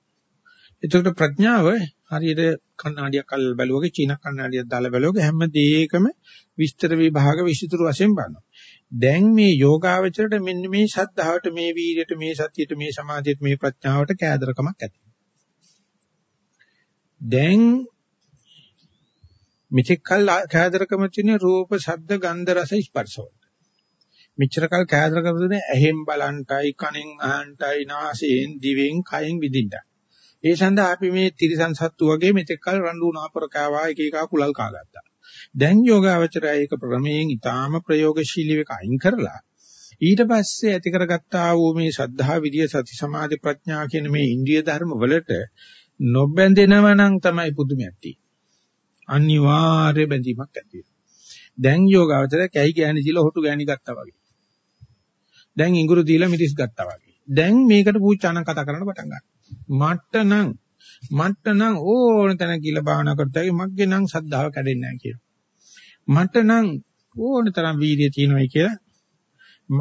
එතකොට ප්‍රඥාව හරියට කණ්ණාඩියක් අල්ල බැලුවගේ චීන කණ්ණාඩියක් දාලා බැලුවගේ හැම දෙයකම විස්තර විභාග විසිතුරු වශයෙන් බලනවා. දැන් මේ යෝගාවචරයට මෙන්න මේ ශද්ධාවට මේ වීර්යයට මේ සතියට මේ සමාධියට මේ ප්‍රඥාවට කෑදරකමක් ඇති. දැන් මෙතෙක් කල් කෑදරකම තියෙන රූප, ශබ්ද, ගන්ධ, රස, ස්පර්ශ වලට. මෙච්චර කල් කෑදරකම තියෙන ඇහෙන් බලන්ටයි, කනෙන් අහන්ටයි, නාසයෙන්, දිවෙන්, කයෙන් විඳින්නයි. ඒ සඳහා අපි මේ තිරිසන් සත්තු වගේ මෙතෙක් කල රණ්ඩු නාපර කෑවා එක එක කුලල් කාගත්තා. දැන් යෝගාවචරය ඒක ප්‍රමේයෙන් ඊටාම ප්‍රයෝගශීලීව එක අයින් කරලා ඊට පස්සේ ඇති කරගත්තා වූ මේ සද්ධා විරිය සති සමාධි ප්‍රඥා කියන මේ ඉන්ද්‍රිය ධර්ම වලට නොබැඳෙනව නම් තමයි පුදුමයක් තියෙන්නේ. අනිවාර්ය බැඳීමක් ඇති දැන් යෝගාවචරය කැහි ගෑණි දීලා හොටු ගෑණි ගත්තා වගේ. දැන් ඉඟුරු දීලා මිරිස් ගත්තා වගේ. දැන් මේකට පූචානම් කතා කරන්න පටන් ගන්නවා. මට නම් මට නම් ඕන තැන කියලා භාවනා කරතයි මගේ නම් සද්ධාව කැඩෙන්නේ නැහැ කියලා. මට නම් ඕන තරම් වීර්යය තියෙනවායි කියලා.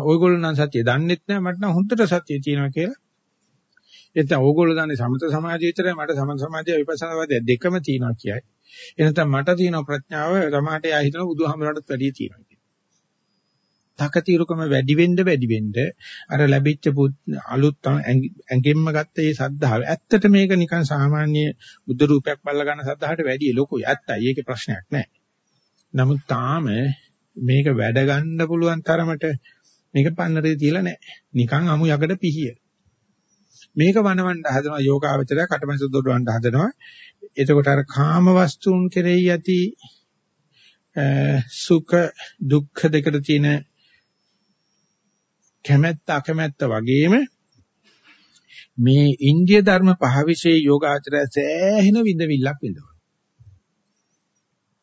ඔයගොල්ලෝ නම් සත්‍ය දන්නෙත් නැහැ මට නම් හොඳට සත්‍ය තියෙනවා කියලා. එතන ඕගොල්ලෝ දන්නේ සමත සමාධිය විතරයි මට සමත සමාධිය විපස්සනා වාදය දෙකම තියෙනවා කියයි. එනතම මට තියෙන ප්‍රඥාව සමාහට යා හිතන බුදුහාමරටත් වැඩිය තියෙනවා කියලා. තකතිරුකම වැඩි වෙන්න වැඩි වෙන්න අර ලැබිච්ච අලුත් ඇඟෙම්ම ගත්ත මේ සද්ධාව ඇත්තට මේක නිකන් සාමාන්‍ය බුද්ධ රූපයක් බලලා ගන්න සද්ධාහට වැඩිය ලොකුයි. ඇත්තයි. ඒකේ ප්‍රශ්නයක් නැහැ. නමුත් තාම මේක වැඩ ගන්න පුළුවන් තරමට මේක පන්නරේ තියලා නැහැ. නිකන් අමු යකඩ පිහිය. මේක වනවන්න හදනවා යෝගාවචරය කටමැස දොඩවන්න හදනවා. එතකොට අර කාම වස්තුන් කෙරෙහි ඇති සුඛ දුක්ඛ දෙකට තියෙන කැමැත්ත අකමැත්ත වගේම මේ ඉන්දිය ධර්ම පහ વિશે යෝගාචරය සෑහෙන විඳවිල්ලක් විඳවනවා.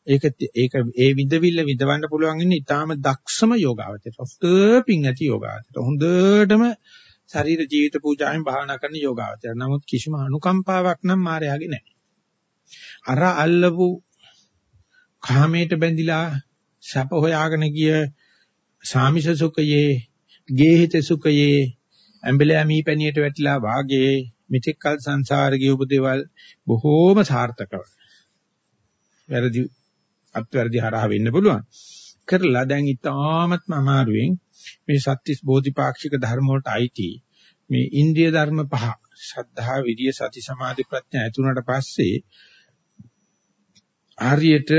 ඒක ඒක ඒ විඳවිල්ල විඳවන්න පුළුවන් ඉන්නේ ඊටාම දක්ෂම යෝගාවචරය. හොඳ පිං ඇති යෝගාවචරය. හොඳටම ශරීර ජීවිත පූජාවෙන් භාවනා කරන යෝගාවචරය. නමුත් කිසිම අනුකම්පාවක් නම් මායාවේ නැහැ. අර අල්ලපු කාමයට බැඳිලා සැප හොයාගෙන ගිය සාමිෂ සුඛයේ, ගේහිත සුඛයේ, ඇඹලෑමී පැණියට වැටිලා වාගේ මෙතෙක් කල සංසාරේ ගියපු දේවල් බොහෝම සාර්ථකව. වැරදි අත්වැරදි හරහා වෙන්න පුළුවන්. කරලා දැන් ඉතාමත්ම අමාරුවෙන් මේ සත්‍තිස් බෝධිපාක්ෂික ධර්ම වලට අයිති මේ ඉන්ද්‍රිය ධර්ම පහ ශ්‍රද්ධා විරිය සති සමාධි ප්‍රඥා ඇතුණට පස්සේ ආර්යයට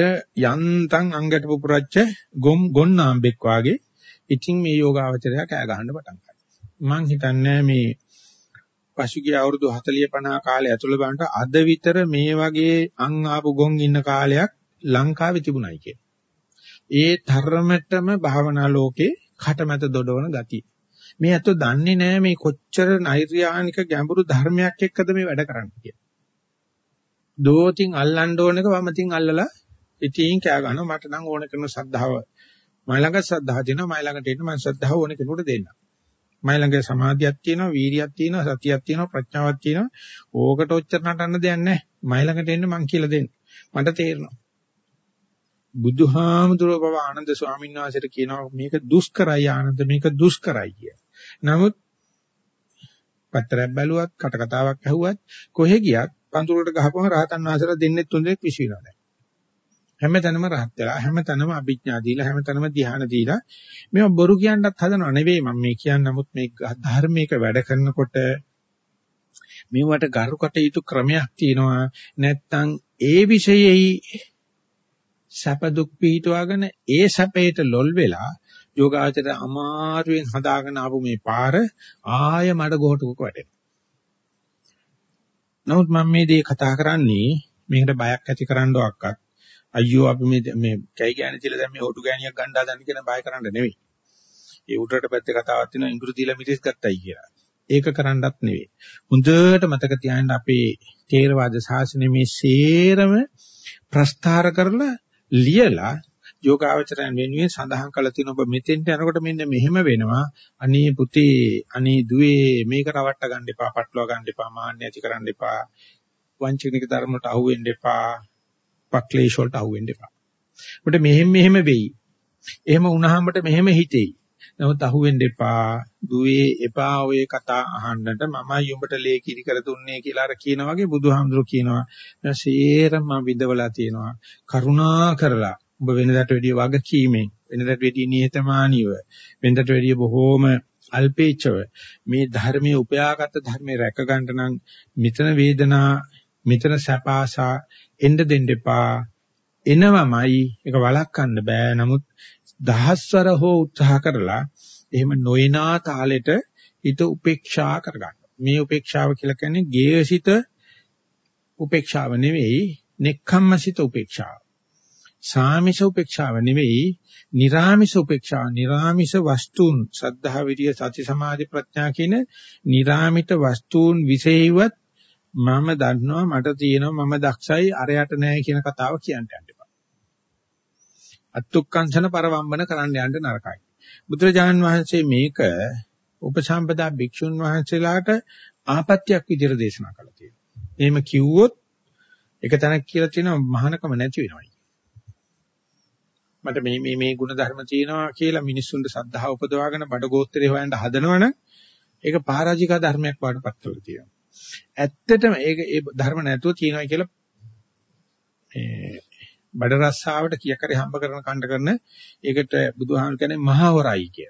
යන්තම් අංගට පුපුරච්ච ගොම් ගොන්නාම්බෙක් වාගේ ඉතින් මේ යෝගාවචරය කෑ ගහන්න පටන් ගන්නවා. මං හිතන්නේ මේ පසුගිය අවුරුදු 40 50 කාලය ඇතුළත බලනට අද විතර මේ වගේ අං ආපු ගොන් ඉන්න කාලයක් ලංකාවේ තිබුණයි කිය. ඒ තරමටම භාවනා ලෝකේ කටමැත දොඩවන ගතිය. මේ අතෝ දන්නේ නැහැ මේ කොච්චර නෛර්යානික ගැඹුරු ධර්මයක් එක්කද මේ වැඩ කරන්නේ කියලා. දෝතින් අල්ලන්න ඕන එක වමතින් අල්ලලා ඉතින් කෑ ගන්නවා මට නම් ඕන කරන ශ්‍රද්ධාව. මයි ළඟ ශ්‍රද්ධාව තියෙනවා මයි ළඟට එන්න මම ශ්‍රද්ධාව ඕන කෙනෙකුට දෙන්න. මයි ළඟ සමාධියක් තියෙනවා වීරියක් තියෙනවා සතියක් තියෙනවා ප්‍රඥාවක් තියෙනවා. ඕකට ඔච්චර නටන්න දෙයක් නැහැ. මයි ළඟට එන්න මං කියලා දෙන්න. මට තේරෙනවා. බුදුහාමුදුරුව බව ආනන්ද ස්වාමීන් වහන්සේට කියනවා මේක දුෂ්කරයි ආනන්ද මේක දුෂ්කරයි කිය. නමුත් පත්‍රයක් බැලුවත් කට කතාවක් ඇහුවත් කොහෙ ගියත් පඳුරට ගහපුවම රහතන් වහන්සේලා දෙන්නේ තුන්දෙනෙක් විශ්විනවා දැන්. හැමතැනම රහත් වෙලා හැමතැනම අභිඥා දීලා හැමතැනම ධ්‍යාන දීලා මේවා බොරු කියන්නත් හදනව නෙවෙයි මම මේ කියන්නේ නමුත් මේ ධර්මයක වැඩ කරනකොට මේවට ගරු කටයුතු ක්‍රමයක් තියෙනවා නැත්තම් ඒ විෂයෙහි සැප දුක් පිහිටවාගෙන ඒ සැපේට ලොල් වෙලා යෝගාචර අමාරුවෙන් හදාගෙන ආපු මේ පාර ආය මඩ ගොහටුක වැටෙනවා. නමුත් මම මේ දේ කතා කරන්නේ මේකට බයක් ඇති කරන්නවක්වත් අයියෝ අපි මේ මේ කැයි ගෑණි තියලා දැන් මේ හොටු ගෑණියක් ගන්න හදන කියන බය කරන්න නෙවෙයි. ඒ උඩරට පැත්තේ කතාවක් තියෙනවා ඉඟුරු දීලා මිරිස් ගත්තයි කියලා. ඒක කරන්නත් නෙවෙයි. හොඳට මතක තියාගන්න අපේ තේරවාද ශාසනය මේ සේරම ප්‍රස්ථාර කරලා ලියලා යෝගාවචරයන් වෙනුවෙන් සඳහන් කළ තියෙන ඔබ මෙතෙන්ට යනකොට මෙන්න මෙහෙම වෙනවා අනේ පුතේ අනේ දුවේ මේක රවට්ට ගන්න එපා පටලවා ගන්න එපා මාන්න ඇති කරන්න එපා වංචනික ධර්ම වලට අහු වෙන්න එපා පක්ලේශ වලට අහු වෙන්න එපා. ඔබට මෙහෙම මෙහෙම වෙයි. එහෙම වුණාමට මෙහෙම හිතෙයි. නමුත් අහු වෙන්න එපා. දුවේ එපා ඔය කතා අහන්නට. මමයි උඹට ලේ කිරි කර දුන්නේ කියලා අර කියන වගේ බුදුහාමුදුරුවෝ කියනවා. මම සේරම විඳවලා තියෙනවා. කරුණා කරලා. ඔබ වෙනදාට වැඩිය වගකීමෙන් වෙනදාට වැඩිය නිහතමානීව වෙනදාට වැඩිය බොහෝම අල්පේච්ඡව මේ ධර්මයේ උපයාගත් ධර්මයේ රැක ගන්න නම් මෙතන වේදනා මෙතන සැපාසා එන්න දෙන්න එපා. එනවමයි ඒක වළක්වන්න බෑ. නමුත් දහස්වර හෝ උත්සාහ කරලා එහෙම නොයනා තාලෙට හිත උපේක්ෂා කරගන්න. මේ උපේක්ෂාව කියලා කියන්නේ ගේයසිත උපේක්ෂාව නෙවෙයි, නෙක්ඛම්මසිත උපේක්ෂාව. සාමිස උපේක්ෂාව නෙවෙයි, निराමිස උපේක්ෂාව. निराමිස වස්තුන් සද්ධා විරිය සති සමාධි ප්‍රඥා කියන निराමිත වස්තුන් විශේෂවත් මම දන්නවා මට තියෙනවා මම දක්ෂයි අරයට නැහැ කියන කතාව කියන්න යන්න එපා. අත්ුක්කංශන පරවම්බන කරන්න යන්න නරකයි. බුදුරජාණන් වහන්සේ මේක උපසම්පදා භික්ෂුන් වහන්සේලාට ආපත්‍යක් විදිහට දේශනා කළා තියෙනවා. එහෙම කිව්වොත් එක තැනක් කියලා තියෙනවා මහානකම නැති වෙනවා. මට මේ මේ මේ ගුණ ධර්ම තියෙනවා කියලා මිනිස්සුන්ට සද්ධා උපදවාගෙන බඩ ගෝත්‍රේ හොයන්න හදනවනම් ඒක පරාජිකා ධර්මයක් වඩපත් වෙලා තියෙනවා. ඇත්තටම ඒක ඒ ධර්ම නැතුව තියෙනවා කියලා මේ බඩ රස්සාවට කීයක් හරි හම්බ කරන කණ්ඩ කරන ඒකට බුදුහාම කියන්නේ මහවරයි කිය.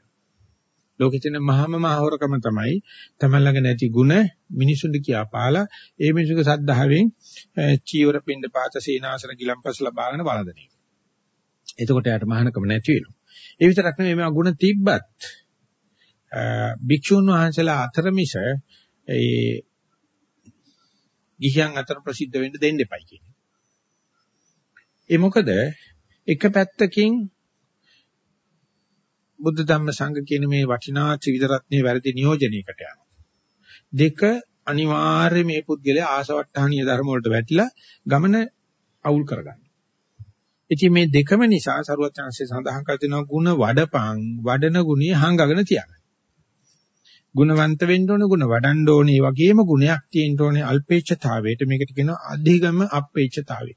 ලෝකෙ තියෙන මහාම මහවරකම තමයි තමන් ළඟ නැති ಗುಣ මිනිසුන්ට කියාපාලා ඒ මිනිසුගේ සද්ධාවෙන් චීවර පින්ඩ පාත සීනාසන ගිලම්පස් ලබාගෙන වළඳන එක. එතකොට යාට මහානකම නැති වෙනවා. ඒ විතරක් නෙමෙයි මේ ගුණ තිබ්බත් භික්ෂුන් වහන්සේලා අතර මිස ඒ ගිහියන් අතර ප්‍රසිද්ධ වෙන්න දෙන්න එපයි කියන්නේ. ඒ මොකද එක පැත්තකින් බුද්ධ ධම්ම සංඝ කියන මේ වටිනා ත්‍රිවිධ රත්නයේ වැරදි නියෝජනයකට යනවා. දෙක අනිවාර්යයෙන් මේ පුද්ගලයා ආසවට්ටහණීය ධර්ම වලට වැටිලා ගමන අවුල් කරගන්න. ඉතින් මේ දෙකම නිසා සරුවත් chance සඳහන් කර තිනවා ಗುಣ වඩපං වඩන ගුණිය හංගගෙන තියන්න. ගුණවන්ත වෙන්න ඕනේ ගුණ වඩන්න ඕනේ ඒ වගේම ගුණයක් තියෙන්න ඕනේ අල්පේච්ඡතාවයට මේකට කියනවා අධිගම අපේච්ඡතාවය.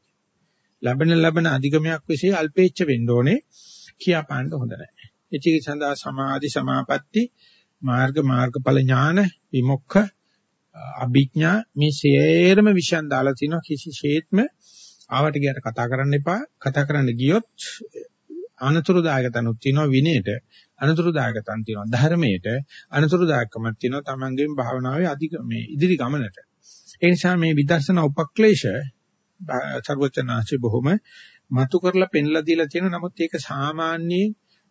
ලබන ලබන අධිගමයක් વિશે අල්පේච්ඡ වෙන්න ඕනේ කියාපාන්න හොඳ නැහැ. ඉතින් සඳහා සමාධි සමාපatti මාර්ග මාර්ගඵල ඥාන විමුක්ඛ අභිඥා මේ සියරම විෂයන් දාලා තිනවා කිසිසේත්ම ආවට ගියට කතා කරන්න එපා කතා කරන්න ගියොත් අනතුරුදායක තනුත් තියෙනවා විනයට අනතුරුදායක තන් තියෙනවා ධර්මයට අනතුරුදායකමක් තියෙනවා තමන්ගේම භාවනාවේ අධික මේ ඉදිරි ගමනට ඒ නිසා මේ විදර්ශනා උපක්ලේශ සර්වචනාංශي බොහොම මතු කරලා පෙන්ලා දීලා තියෙනවා. නමුත් ඒක සාමාන්‍ය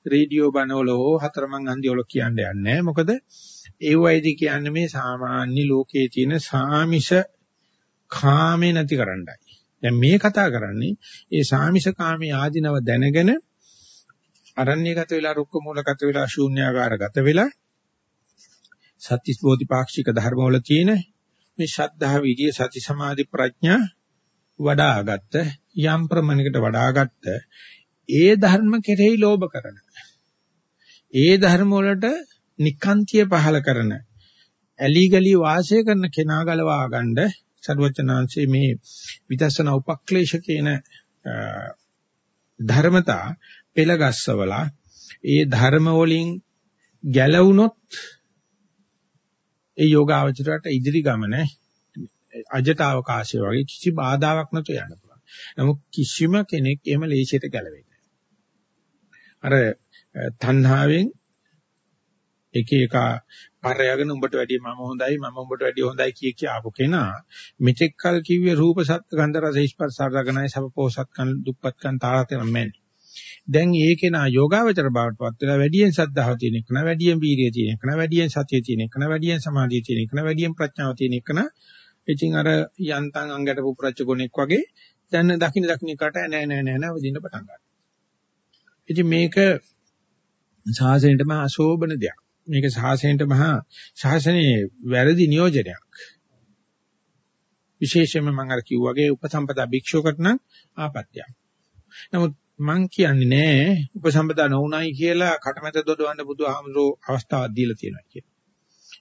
රේඩියෝ බණවල හෝ හතරමං හන්දිවල කියන්න යන්නේ මොකද ඒ වයිදී කියන්නේ මේ සාමාන්‍ය ලෝකයේ තියෙන සාමිෂ කාමේ නැති කරන්නයි. දැන් මේ කතා කරන්නේ ඒ සාමිෂ කාමේ ආධිනව දැනගෙන අරණ්‍යගත වෙලා රුක්ක මූලගත වෙලා ශූන්‍යාකාරගත වෙලා සත්‍තිස් බෝධිපාක්ෂික ධර්මවල තියෙන මේ ශද්ධා විදියේ සති සමාධි ප්‍රඥා වඩාගත්ත යම් ප්‍රමණයකට වඩාගත්ත ඒ ධර්ම කෙරෙහි ලෝභ කරන ඒ ධර්ම වලට නිකාන්තිය පහල කරන ඇලි ගලි වාසය කරන කෙනා ගලවා ගන්න සර්වචනාංශයේ මේ විදර්ශනා උපක්ලේශ කියන ධර්මතා පෙළගස්සවලා ඒ ධර්ම වලින් ගැලවුනොත් ඒ යෝගාවචරයට ඉදිරි ගමන අජට අවකාශය වගේ කිසි බාධාවක් නැතුව යන්න පුළුවන්. නමුත් කිසිම කෙනෙක් එහෙම ලේසියට ගැලවෙන්නේ අර තණ්හාවෙන් එක එක පරයගෙන උඹට වැඩිය මම හොඳයි මම උඹට වැඩිය හොඳයි කිය කිය ආපු කෙනා මෙතෙක් කල කිව්වේ රූප සත්ත්ව ගන්ධ රස ස්පර්ශ සාරගණයි සබපෝසත්කන් දුප්පත්කන් තාරතන මෙන් දැන් ඒකේ නා යෝගාවචර බවට පත් වෙලා වැඩියෙන් සද්ධාව තියෙන එක නා වැඩියෙන් වීරිය තියෙන එක නා වැඩියෙන් සතිය තියෙන එක නා වැඩියෙන් සමාධිය තියෙන එක නා වැඩියෙන් ප්‍රඥාව තියෙන එක නා ඉතින් අර යන්තම් අංගට පුපුරච්ච ගොනෙක් වගේ දැන් දකින්න දකින්න කට නෑ නෑ නෑ නෑ වදින්න පටන් ගන්නවා. ඉතින් මේක සාසනයට මහා අශෝභන දෙයක්. මේක සාසනයට මහා ශාසනයේ වැරදි නියෝජනයක්. විශේෂයෙන්ම මම අර කිව්වාගේ උපසම්පදා භික්ෂුවකට නම් ආපත්‍යක්. නමුත් මං කියන්නේ නෑ උපසම්පදා නොඋනායි කියලා කටමැත දොඩවන්න බුදුහාමුදුරෝ අවස්ථාවක් දීලා තියෙනවා කියලා.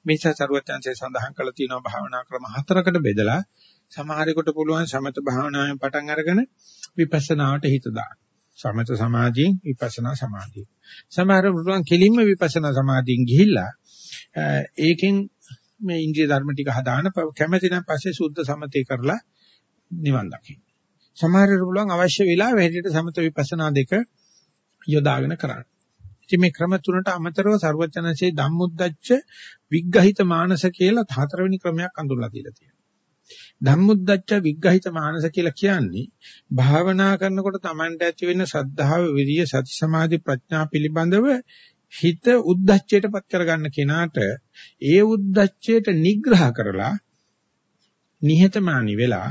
මේ සරුවත්‍යංශය සඳහන් කරලා තියෙනවා භාවනා ක්‍රම හතරකට බෙදලා සමහරෙකුට පුළුවන් සමත භාවනාවෙන් පටන් අරගෙන විපස්සනාවට හිත දාන්න. සමත සමාධියෙන් විපස්සනා සමාධිය. සමහර පුළුවන් කෙලින්ම විපස්සනා සමාධියෙන් ගිහිල්ලා ඒකෙන් මේ ඉන්ද්‍රිය ධර්ම ටික හදාන කැමැති නම් පස්සේ සුද්ධ සමතේ කරලා නිවන් දකින්න. සමහරට පුළුවන් අවශ්‍ය වෙලාවෙ හැටියට සමත විපස්සනා දෙක යොදාගෙන කරන්න. ඉතින් මේ ක්‍රම තුනට අමතරව ਸਰවඥාන්සේ ධම්මුද්දච්ච විග්ගහිත මානස කියලා හතරවෙනි ක්‍රමයක් අඳුරලා දීලා තියෙනවා. ධම්මුද්දච්ච විග්ගහිත මානස කියලා කියන්නේ භාවනා කරනකොට Tamanට ඇති වෙන ශ්‍රද්ධාව, විරිය, සති, සමාධි, ප්‍රඥා පිළිබඳව හිත උද්දච්චයටපත් කරගන්න කෙනාට ඒ උද්දච්චයට නිග්‍රහ කරලා නිහතමානී වෙලා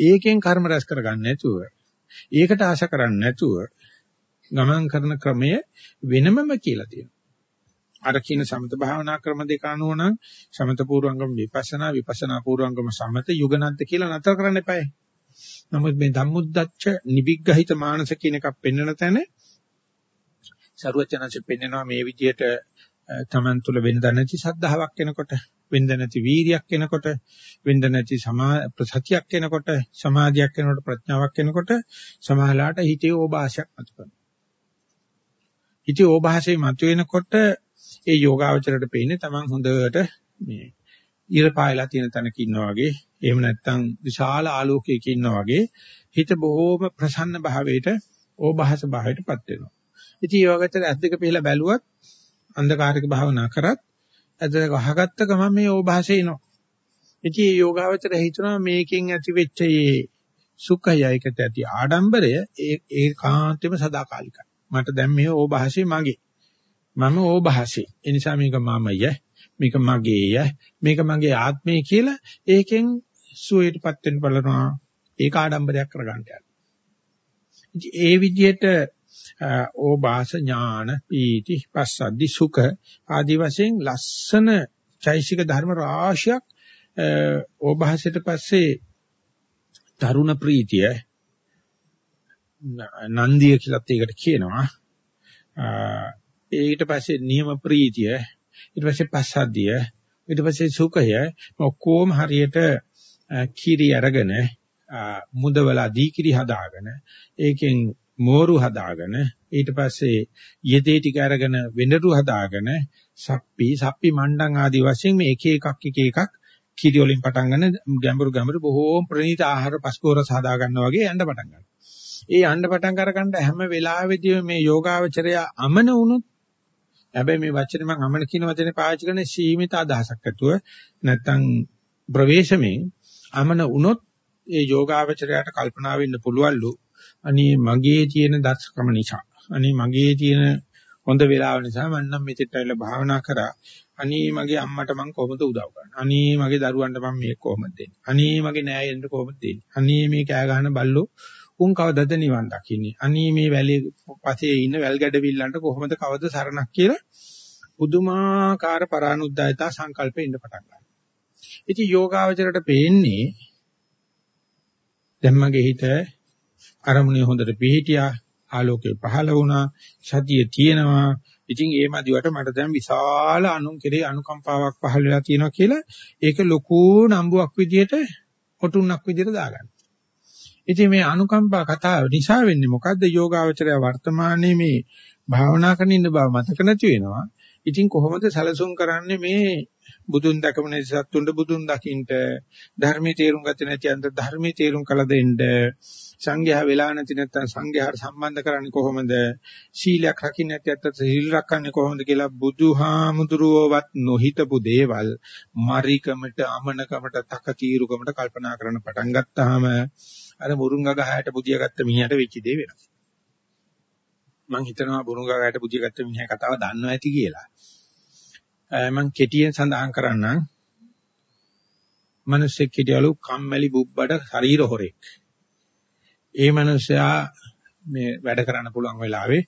ඒකෙන් කර්ම රැස් කරගන්න නැතුව ඒකට ආශ කරන්නේ නැතුව ගමන් කරන ක්‍රමය වෙනමම කියලා තියෙනවා. අර කියන සමත භාවනා ක්‍රම දෙක අනුව නම් සමත පූර්වංගම විපස්සනා විපස්සනා පූර්වංගම සමත යුගනන්ත කියලා නතර කරන්න එපායි. නමුත් මේ ධම්මුද්දච්ච නිවිග්ගහිත මානස කියන එකක් පෙන්වන තැන සරුවචනanse පෙන්වනවා මේ විදිහට තමන් තුළ වෙන දැනති සද්ධාාවක් එනකොට වෙන්ද නැති වීරියක් එනකොට වෙන්ද නැති සමා ප්‍රසතියක් එනකොට සමාධියක් එනකොට ප්‍රඥාවක් එනකොට සමාහලාට හිතේ ඕභාෂයක් මතු කරනවා. හිතේ ඕභාෂය මතු වෙනකොට ඒ යෝගාවචරයට පේන්නේ Taman හොඳට මේ ඉර පායලා තියෙන තැනක ඉන්නා වගේ එහෙම නැත්නම් විශාල ආලෝකයක ඉන්නා වගේ හිත බොහෝම ප්‍රසන්න භාවයට ඕභාස භාවයටපත් වෙනවා. ඉතින් මේ වගේතර ඇස් දෙක පිහලා බැලුවත් අන්ධකාරික භාවනා කරත් ඇස් දෙක වහගත්ත ගමන් මේ ඕභාසය එනවා. ඉතින් මේ යෝගාවචර හිතනවා මේකෙන් ඇති වෙච්ච මේ සුඛයයිකට ඇති ආඩම්බරය ඒ ඒකාන්තෙම සදාකාලිකයි. මට දැන් මේ ඕභාසය මගේ. මම ඕභාසය. ඒ නිසා මේක මමය. මේක මගේය. මේක මගේ ආත්මය කියලා ඒකෙන් සුවයටපත් වෙන්න බලනවා. ඒක ආඩම්බරයක් කරගන්න යනවා. ඒ විදිහට ඕබාස ඥාන පීති පස්සද්දි සුඛ ආදි වශයෙන් ලස්සන චෛසික ධර්ම රාශියක් ඕබාසයට පස්සේ තරුණ ප්‍රීතිය නන්දිය කියලාත් ඒකට කියනවා. ඊට පස්සේ නියම ප්‍රීතිය ඊට පස්සේ පස්සද්ධිය ඊට පස්සේ සුඛය ඔක්කොම හරියට කිරි අරගෙන මුදවලා දීකිරි හදාගෙන ඒකෙන් මෝරු හදාගෙන ඊට පස්සේ යෙදේ ටික අරගෙන වෙඬරු හදාගෙන සප්පි සප්පි මණ්ඩං ආදී වශයෙන් මේ එක එකක් එක එකක් කිරි වලින් පටන් ගන්න ගැඹුරු ගැඹුරු බොහෝම ප්‍රණීත ආහාර පස්කෝරස හදා ගන්නවා වගේ යන්න පටන් ගන්නවා. ඒ යන්න පටන් අරගන්න හැම වෙලාවෙදීම මේ යෝගාවචරය අමන වුණොත් හැබැයි මේ වචනේ මම අමන කියන වචනේ පාවිච්චි කරන්නේ සීමිත අදහසක් ඇතුව නැත්තම් ප්‍රවේශමෙන් අමන වුණොත් ඒ යෝගාවචරයට කල්පනා වෙන්න පුළුවන්ලු අනේ මගේ තියෙන දක්ෂකම නිසා. අනේ මගේ තියෙන හොඳ වෙලාව නිසා මම නම් මෙතෙට ඇවිල්ලා භාවනා කරා. අනේ මගේ අම්මට මම කොහොමද උදව් කරන්නේ? අනේ මගේ දරුවන්ට මම මේක කොහොමද දෙන්නේ? අනේ මගේ නෑයෙන්ට කොහොමද දෙන්නේ? අනේ මේ කෑ ගහන බල්ලෝ උන් කවදද නිවන් දකින්නේ? අනේ මේ වැලේ පසේ ඉන්න වැල් ගැඩවිල්ලන්ට කොහොමද කවද සරණක් කියලා පුදුමාකාර පරානුද්යතා සංකල්පෙ ඉන්න පටන් ගන්නවා. ඉතින් යෝගාවචරයට පේන්නේ දැන් මගේ හිත අරමුණේ හොඳට පිහිටියා ආලෝකේ පහළ වුණා සතිය තියෙනවා ඉතින් ඒ මදිවට මට දැන් විශාල අනුන් කෙරේ අනුකම්පාවක් පහළ වෙලා තියෙනවා කියලා ඒක ලොකු නම්බුවක් විදියට කොටුන්නක් විදියට දාගන්න. ඉතින් මේ අනුකම්පා කතාව නිසා වෙන්නේ මොකද්ද යෝගාවචරය වර්තමානයේ මේ භාවනා කරන ඉන්න බව මතක නැති වෙනවා. ඉතින් කොහොමද සැලසුම් කරන්නේ මේ බුදුන් දැකම නැති සත්තුන්ට බුදුන් දකින්න ධර්මයේ තේරුම් ගත්තේ නැති අන්ත ධර්මයේ තේරුම් කළ දෙන්න සංඝයා වෙලා නැති නැත්නම් සංඝයාට සම්බන්ධ කරන්නේ කොහොමද? සීලයක් රකින්න නැති අත්ත සීල් රැකන්නේ කොහොමද කියලා බුදුහාමුදුරුවවත් නොහිතපු දේවල් මරිකමට අමනකමට තකතිරුකමට කල්පනා කරන්න පටන් ගත්තාම අර මුරුංගා ගහයට බුදිය ගත්ත මිනිහට වෙච්ච දේ වෙනවා. මම හිතනවා බුරුංගා ගහයට බුදිය ගත්ත මිනිහා කතාව දන්නවා ඇති කියලා. මම කෙටියෙන් සඳහන් කරන්නම්. මිනිස්සෙක් හිටියලු කම්මැලි බුබ්බඩ ශරීර හොරෙක්. ඒ මිනිසයා මේ වැඩ කරන්න පුළුවන් වෙලාවේ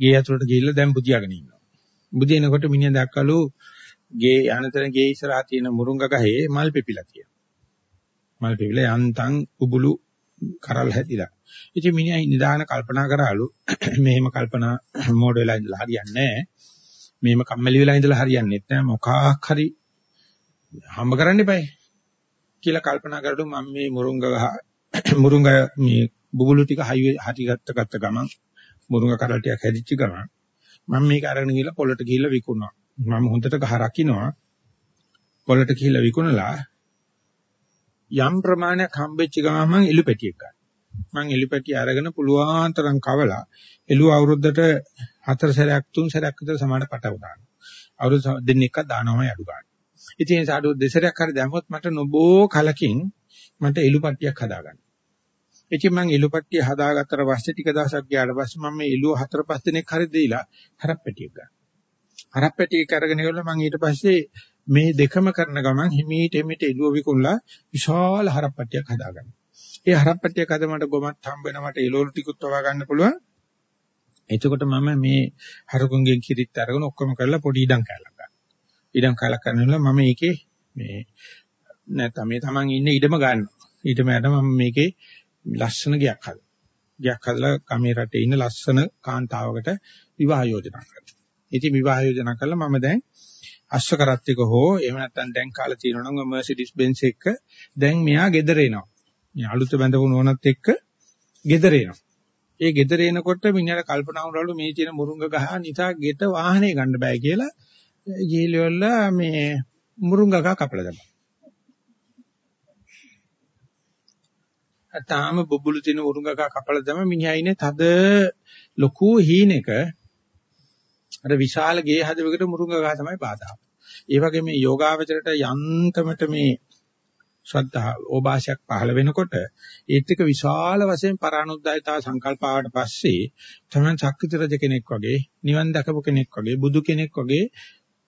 ගේ ඇතුළට ගිහිල්ලා දැන් බුදියාගෙන ඉන්නවා. බුදිනකොට මිනිහා දැක්කලු ගේ යනතන ගේ ඉස්සරහා තියෙන මුරුංග ගහේ මල් පෙපිලා තියෙනවා. මල් පෙපිලා යන්තම් උබුලු කරල් හැදිලා. ඉතින් මිනිහා නිදාන කල්පනා කරාලු මෙහෙම කල්පනා මෝඩ වෙලා ඉඳලා හරියන්නේ නැහැ. මේම කම්මැලි වෙලා ඉඳලා හරියන්නේ නැහැ මොකක් හරි හම්බ කරන්න eBay කියලා කල්පනා කරලා මම මේ මුරුංග ගහ මුරුංග මේ බුබුලු ටික හරි ගත්ත ගත්ත ගමන් මුරුංග කරල් ටික හැදිච්ච ගමන් මම මේක අරගෙන ගිහලා පොළට ගිහලා විකුණනවා මම හොඳට ගහ රකින්නවා පොළට ගිහලා විකුණලා යම් ප්‍රමාණයක් හම්බෙච්ච ගමන් මම එළු පෙටියක් ගන්නවා මම එළු පෙටිය අරගෙන පුළුවන් තරම් කවලා එළු අවුරුද්දට හතර සැරයක් තුන් සැරයක් විතර සමාන පටව දානවා. අවුරුදු දෙන්නෙක්ක දානවමයි අඩු ගන්න. ඉතින් ඒ සාඩු දෙසරයක් හරි දැම්මොත් මට නොබෝ කලකින් මට එළු පට්ටියක් හදාගන්න. ඉතින් මම එළු පට්ටිය හදාගත්තට පස්සේ ටික දවසක් ගියාට පස්සේ මම මේ එළුව හතර පහ දිනක් හරි දීලා හරප්පැටියක් ගන්න. හරප්පැටියක් අරගෙන ඉවරලා මම ඊට පස්සේ මේ දෙකම කරන ගමන් හිමීට හිමීට එළුව විකුණලා විශාල හරප්පැටියක් හදාගන්නවා. ඒ හරප්පැටියක් හද මට ගොමත් හම්බ වෙන මට එළවලු ටිකුත් වවා ගන්න පුළුවන්. එතකොට මම මේ හරකුන්ගෙන් කිරිත් අරගෙන ඔක්කොම කරලා පොඩි ඉඩම් කැලක් ගන්නවා. ඉඩම් කැලක් කරනවා මම ඒකේ මේ නැත්නම් මේ Taman ඉන්නේ ඉඩම ගන්නවා. ඊටම යට මම මේකේ ලස්සන ගයක් හදලා. ගයක් හදලා කමේ රටේ ඉන්න ලස්සන කාන්තාවකට විවාහ යෝජනා කරනවා. ඉතින් විවාහ යෝජනා කළා මම දැන් අශ්ව කරත්තික හෝ එහෙම නැත්නම් දැන් කාලේ තියෙනවා නම් Mercedes Benz එක දැන් මෙයා ගෙදර එනවා. මේ අලුත බඳපු නෝනත් එක්ක ගෙදර එනවා. ඒ ගෙදර එනකොට මිනිහට කල්පනා වුණාලු මේ තියෙන මුරුංග ගහ නිසා ගෙට වාහනේ ගන්න බෑ කියලා ගිහිලිවල මේ මුරුංග ගහ කපලා දැම්මා. තාම බබුලු තියෙන මුරුංග ගහ කපලා දැම්ම මිනිහා ඉන්නේ තද ලොකු හීනෙක අර විශාල ගේ හදවකට මුරුංග ගහ තමයි බාධා. ඒ වගේ මේ යෝගාවචරයට යන්තමට මේ ශ්‍රද්ධා ඕභාෂයක් පහළ වෙනකොට ඒත් එක විශාල වශයෙන් පරානුද්යතා සංකල්පාවට පස්සේ තමයි ශක්තිත රජ කෙනෙක් වගේ නිවන් දැකපු කෙනෙක් වගේ බුදු කෙනෙක් වගේ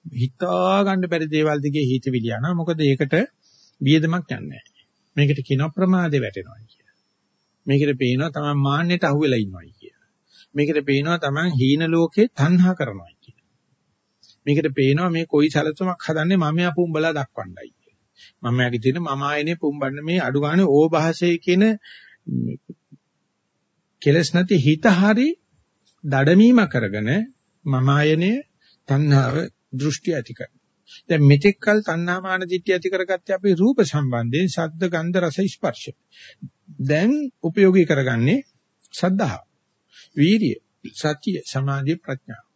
හිතා ගන්න බැරි දේවල් දිගේ හිතවිලි යනවා මොකද ඒකට වියදමක් යන්නේ මේකට කියනවා ප්‍රමාදේ වැටෙනවා කියලා. මේකට පේනවා තමයි මාන්නයට අහු වෙලා ඉන්නවා කියලා. මේකට පේනවා තමයි හීන ලෝකේ තණ්හා කරනවා කියලා. මේකට පේනවා මේ කොයි සැලසුමක් හදන්නේ මම යපුම්බලා දක්වන්නයි මම යාගේ තියෙන මම ආයනේ පුම්බන්න මේ අඩු ගානේ ඕභාසයේ කියන කෙලස් නැති හිත හරි දඩමීම කරගෙන මම ආයනේ තණ්හාව දෘෂ්ටි ඇති කරන. දැන් මෙතෙක් කල තණ්හාමාන දිට්ඨිය ඇති කරගත්තේ අපි රූප සම්බන්ධයෙන් ශබ්ද ගන්ධ රස ස්පර්ශ. දැන් උපයෝගී කරගන්නේ සද්ධා, වීරිය, සතිය, සමාධි, ප්‍රඥා.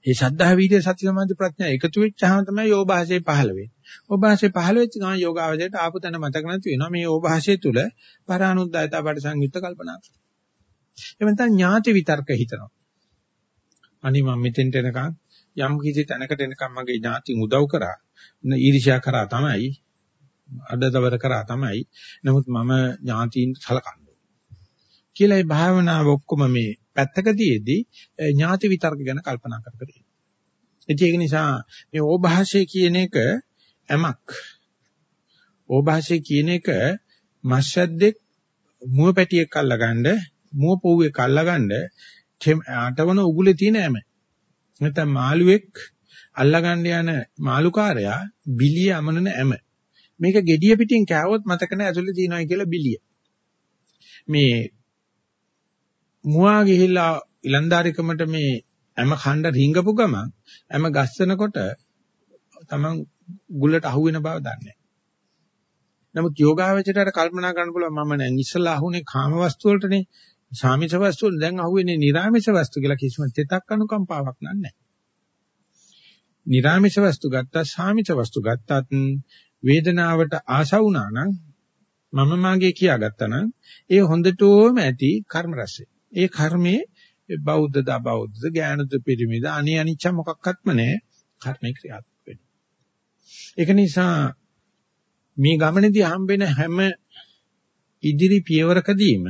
මේ ශ්‍රද්ධා වීර්ය සති සමාධි ප්‍රඥා එකතු වෙච්චාම තමයි යෝභාෂය පහළ වෙන්නේ. ඕභාෂය පහළ වෙච්ච ගමන් යෝගාවචරයට ආපු තැන මතක නැති වෙනවා. මේ ඕභාෂය තුල පරානුද්යතා පරිසංයුක්ත කල්පනා කරනවා. එවන තන් ඥාති විතර්ක හිතනවා. අනිත් මම මෙතෙන්ට එනකන් යම් කිසි තැනකට එනකම් මගේ ඥාති උදව් කරා. ඊර්ෂ්‍යා කරා තමයි. අඩදවර කරා තමයි. නමුත් මම ඥාතීන් සලකන්නේ. කියලා මේ භාවනාව ඔක්කොම මේ පැත්තකදීදී ඥාති විතර්ක ගැන කල්පනා කර කර ඉන්න. ඒක නිසා මේ ඕභාෂය කියන එක ඇමක්. ඕභාෂය කියන එක මස්සද්දෙක් මුව පැටියෙක් අල්ලගන්න, මුව පොව්වෙක් අල්ලගන්න අටවන උගුලේ තියෙන ඇම. නැත්නම් මාළුවෙක් අල්ලගන්න යන මාළුකාරයා බිලිය අමනන ඇම. මේක gediya පිටින් කෑවොත් මතක නැහැ ඇතුලේ තියෙනවයි කියලා බිලිය. මේ මුවා ගිහිල්ලා ඉලන්දාරිකමට මේ හැම ඛණ්ඩ රිංගපු ගමන් හැම ගස්සනකොට තමන් ගුලට අහු වෙන බව දන්නේ නමුත් යෝගාවචරයට කල්පනා කරන්න පුළුවන් මම දැන් ඉස්සලා අහුනේ කාම වස්තු වලටනේ සාමිච වස්තු වල දැන් අහුවෙන්නේ නිර්ාමිෂ වස්තු කියලා කිසිම තෙතක් අනුකම්පාවක් නැහැ. නිර්ාමිෂ වස්තු ගත්තා සාමිච වස්තු ගත්තත් වේදනාවට ආශා වුණා නම් මම මාගේ කියාගත්තා නම් ඒ හොඳටම ඇති කර්ම රසය. ඒ කර්මයේ බෞද්ධද අබෞද්ධද ඥානද පිරිමිද අනි අනිච්ච මොකක්වත්ම නැහැ කර්මේ ක්‍රියාත්මක වෙන්නේ. ඒක නිසා මේ ගමනේදී හම්බෙන හැම ඉදිරි පියවරකදීම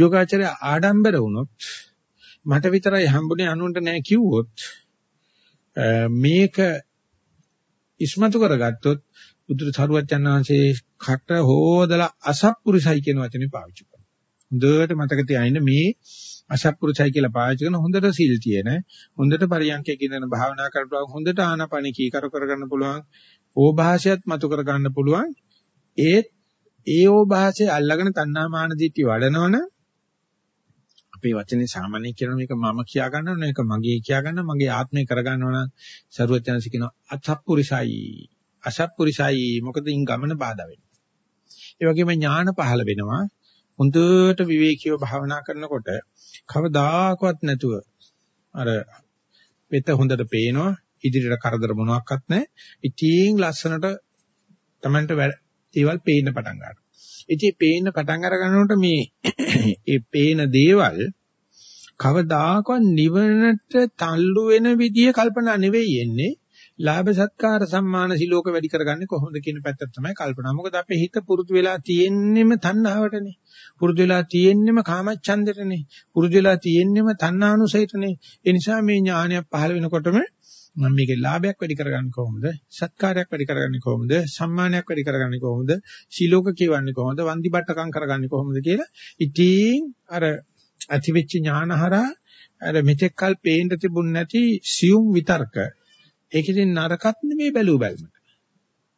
යෝගාචරය ආඩම්බර වුණොත් මට විතරයි හම්බුනේ අනුන්ට නැහැ කිව්වොත් මේක ඉස්මතු කරගත්තොත් බුදුර සරුවච්චන් වහන්සේ කට හොදලා අසත්පුරුසයි කියන වචනේ පාවිච්චි හොඳට මතක තියාගන්න මේ අශප්පුරුසයි කියලා පාවිච්චි කරන හොඳට සීල් තියෙන හොඳට පරියන්කේ කියන භාවනා කරපුවා හොඳට ආනාපාන කීකර කරගන්න පුළුවන් ඕභාෂයත් මතු කරගන්න පුළුවන්. ඒත් ඒ ඕභාෂය අල්ලගෙන තණ්හාමාන දිටි වඩනවන අපේ වචනේ සාමාන්‍ය කියන මේක මම කියා ගන්නව මේක මගේ කියා ගන්න මගේ ආත්මය කරගන්නව නම් සරුවචනසි කියනවා අසත්පුරුසයි. අසත්පුරුසයි. මොකද ඉන් ගමන බාධා වෙන්නේ ඒ වගේම ඥාන පහළ වෙනවා. හොඳට විවේකීව භාවනා කරනකොට කවදාකවත් නැතුව අර පෙත හොඳට පේනවා. ඉදිරියට කරදර මොනවත් නැහැ. ඉතින් ලස්සනට Tamanට දේවල් පේන්න පටන් ගන්නවා. ඉතින් පේන්න පටන් අර ගන්නකොට මේ ඒ පේන දේවල් කවදාකවත් නිවනට තල්ලු වෙන විදිය කල්පනා නෙවෙයි එන්නේ ලාභ සත්කාර සම්මාන සිලෝක වැඩි කරගන්නේ කොහොමද කියන පැත්ත තමයි කල්පනා. මොකද අපේ හිත පුරුදු වෙලා තියෙන්නෙම තණ්හාවටනේ. පුරුදු වෙලා තියෙන්නෙම කාමච්ඡන්දෙටනේ. පුරුදු වෙලා තියෙන්නෙම තණ්හානුසයටනේ. ඒ නිසා මේ ඥානයක් පහළ වෙනකොටම මම මේකේ ලාභයක් වැඩි කරගන්නේ කොහොමද? සත්කාරයක් වැඩි කරගන්නේ කොහොමද? සම්මානයක් වැඩි කරගන්නේ කොහොමද? සිලෝක කියවන්නේ කොහොමද? වන්දි බට්ටකම් කරගන්නේ කොහොමද කියලා ඉතින් අර අතිවිච්ච ඥානහරා අර මෙතෙක් කල් පේන්න තිබුණ නැති සියුම් විතර්ක ඒක ඉතින් නරකත් නෙමෙයි බැලු බැලමට.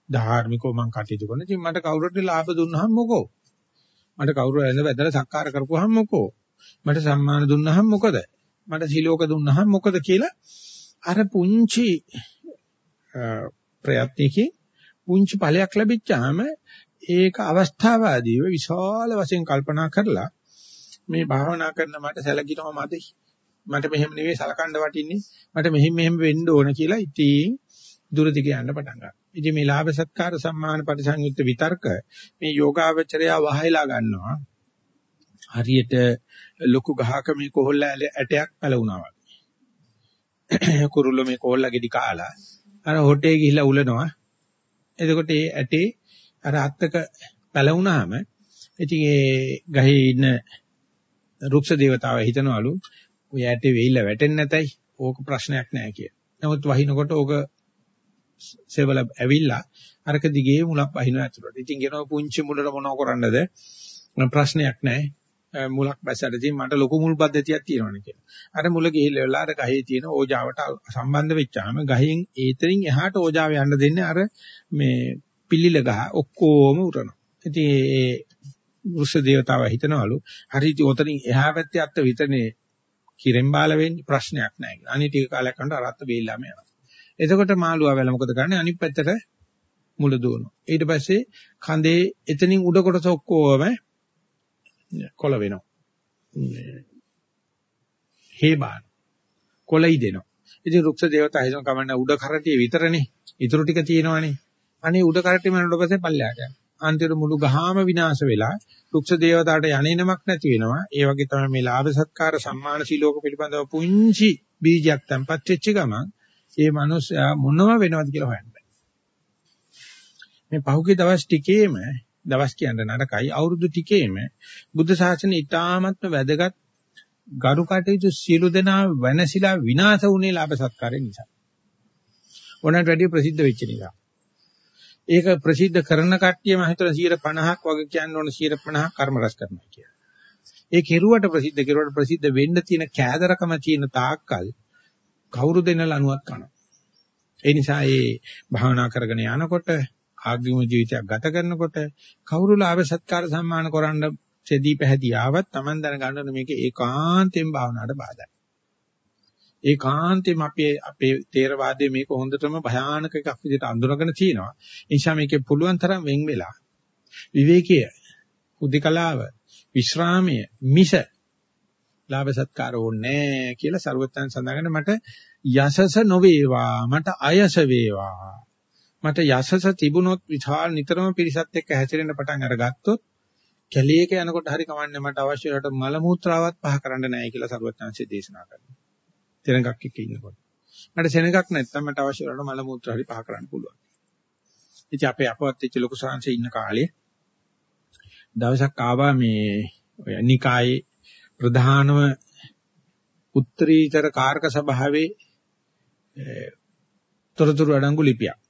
ධාර්මිකව මං කටයුතු කරන. ඉතින් මට කවුරුත් ලාභ දුන්නාම මොකෝ? මට කවුරු ඇඳ වැදලා සක්කාර කරපුවාම මොකෝ? මට සම්මාන දුන්නාම මොකද? මට සිලෝක දුන්නාම මොකද කියලා අර පුංචි ප්‍රයත්නකින් පුංචි ඵලයක් ලැබිච්චාම ඒක අවස්ථාවාදීව විශාල වශයෙන් කල්පනා කරලා මේ භාවනා කරන මට සැලකිනව මදි මට මෙහෙම නෙවෙයි සලකන්න වටින්නේ මට මෙහෙම මෙහෙම වෙන්න ඕන කියලා ඉතින් දුර දිග යන්න පටන් ගන්නවා. ඉතින් මේ ලාභ සත්කාර සම්මාන පරිසංයුක්ත විතර්ක මේ යෝගාවචරය වහයලා ගන්නවා. හරියට ලොකු ගහක මේ කොහොල්ල ඇටයක් පැලුණා වගේ. කුරුල්ල මේ කොහොල්ල ගෙඩි කාලා අර හොටේ ගිහිල්ලා උලනවා. එතකොට ඒ ඇටේ අර අත්තක පැලුණාම ඉතින් ඒ ගහේ ඉන්න රුක්ෂ දේවතාව හිතනවලු ඔය ඇටේ වෙයිලා වැටෙන්නේ නැතයි ඕක ප්‍රශ්නයක් නෑ කිය. නමුත් වහිනකොට ඕක සෙවල ඇවිල්ලා අරක දිගේ මුලක් වහින ඇතුළට. ඉතින් කියනවා පුංචි මුලට මොනව කරන්නද? ප්‍රශ්නයක් නෑ. මුලක් බැසට ඉතින් මට ලොකු මුල් පද්ධතියක් තියෙනවනේ කියලා. අර මුල ගිහිල්ලා වෙලා අර ගහේ තියෙන ඕජාවට සම්බන්ධ වෙච්චාම ගහෙන් ඒතරින් එහාට ඕජාව යන්න දෙන්නේ අර මේ පිල්ලිල ගහ ඔක්කොම උරනවා. ඉතින් ඒ වෘෂ දේවතාවා හිතනවලු හරි ඉතින් ඔතනින් එහා පැත්තේ අත්ත විතරනේ කිරෙන් බාල වෙන්නේ ප්‍රශ්නයක් නැහැ කියලා. අනිත් ටික කාලයක් යනකොට අරත්ත බේල්ලාම යනවා. එතකොට මාළුවා වෙලා මොකද කරන්නේ? අනිත් පැත්තට මුල දුවනවා. ඊට පස්සේ කඳේ එතනින් උඩ කොටස ඔක්කොම කොළ වෙනවා. හේබාන. කොළයි දෙනවා. ඉතින් රුක්ෂ දේවතා හිතන කමන්න උඩ කරටිය විතරනේ. ඊටු ටික තියෙනවනේ. අනේ උඩ කරටිය මනට පස්සේ පල්ලයට යනවා. අන්තිම මුළු ගහම විනාශ වෙලා රුක්ෂ දේවතාවට යන්නේමක් නැති වෙනවා. ඒ වගේ තමයි මේ ලාභ සත්කාර සම්මාන සිලෝක පිළිබඳව පුංචි බීජයක් තැම්පත් වෙච්ච ගමන් ඒ මනුස්සයා මොනව වෙනවද කියලා හොයන්න බෑ. මේ පහුගිය දවස් ටිකේම දවස් කියන්න නරකයි අවුරුදු ටිකේම බුද්ධ ශාසනය ඉතාමත්ම වැදගත් ගරු කටයුතු සියලු දෙනා වෙනසිලා විනාශ වුණේ ලාභ සත්කාරයෙන් නිසා. ඕනට වැඩිය ප්‍රසිද්ධ වෙච්ච නිසා. ඒක ප්‍රසිද්ධ කරන කට්ටිය මම හිතන 150ක් වගේ කියන්න ඕන 150ක් කර්ම රැස් කරනවා කියලා. ඒ කෙරුවට ප්‍රසිද්ධ කෙරුවට ප්‍රසිද්ධ වෙන්න තියෙන කෑදරකම තියෙන තාක්කල් කවුරු දෙන ලණුවක් කනවා. ඒ නිසා මේ භාවනා කරගෙන යනකොට ආග්‍රිම ජීවිතයක් ගත කරනකොට කවුරු ලාභ සත්කාර සම්මාන කරන්න සෙදී පැහැදී ආවත් Taman දැනගන්න මේක ඒකාන්තයෙන් භාවනාවට බාධායි. ඒකාන්තයෙන් අපේ අපේ තේරවාදයේ මේක හොඳටම භයානක එකක් විදිහට අඳුනගෙන තියෙනවා. ඒ නිසා මේකේ පුළුවන් තරම් වෙන් වෙලා විවේකීය, උද්දකලාව, විශ්‍රාමය, මිස ලාභ සත්කාර ඕනේ කියලා ਸਰවත්තන් සඳහන් මට යසස නොවේවා, මට අයස වේවා. මට යසස තිබුණොත් විශාල නිතරම පිරිසත් එක්ක හැසිරෙන්න පටන් අරගත්තොත් කැලියක යනකොට හරි කමන්නේ මට අවශ්‍ය වෙලට මල මුත්‍රාවත් පහ කරන්න නැහැ කියලා සරුවත්ංශය දේශනා කරනවා. සෙනඟක් එක්ක ඉන්නකොට. මට සෙනඟක් නැත්නම් මට අවශ්‍ය වෙලට මල මුත්‍රා හරි පහ කරන්න පුළුවන්. ඉතින් අපේ අපවත් වෙච්ච ලොකු සංසයේ ඉන්න කාලේ දවසක් ආවා මේ ඔය නිකායේ ප්‍රධානම උත්තරීතර කාර්ක සභාවේ තොරතුරු අඩංගු ලිපියක්.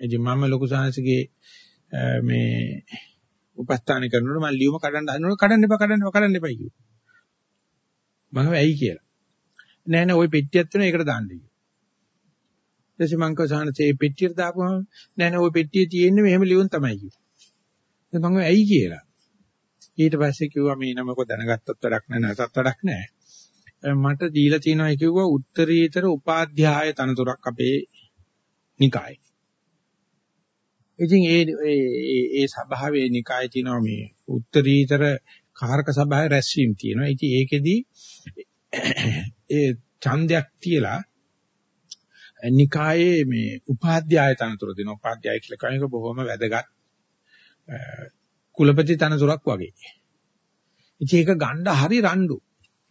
ඉතින් මම ලොකු සංසගේ මේ උපස්ථාන කරනකොට මම ලියුම කඩන්න හදනකොට කඩන්න එපා කඩන්න එපා කඩන්න එපා කිව්වා. මම ඇයි කියලා. නෑ නෑ ওই පෙට්ටියක් තියෙනවා ඒකට දාන්න කිව්වා. ඊටසේ මං කසානසේ මේ පෙට්ටියට දාපුවම නෑ නෑ ওই පෙට්ටියේ තියෙන්නේ මෙහෙම ලියුම් තමයි කිව්වා. ඉතින් මම ඇයි කියලා. ඊට පස්සේ කිව්වා මේ නමක දැනගත්තත් වැඩක් නෑ නැතත් වැඩක් නෑ. මට දීලා තියෙනවා කිව්වා උත්තරීතර උපාධ්‍යාය තනතුරක් අපේ නිකායේ. ඉතින් ඒ ඒ ඒ සභාවේ නිකායේ තියෙනවා මේ උත්තරීතර කාරක සභාවේ රැස්වීම තියෙනවා. ඉතින් ඒකෙදි ඒ ඡන්දයක් තියලා නිකායේ මේ උපාධ්‍යාය තනතුර දෙනවා. උපාධ්‍යාය කියලා කියන එක බොහොම වැදගත් කුලපති තනතුරක් වගේ. ඉතින් ඒක ගන්න හරි රණ්ඩු.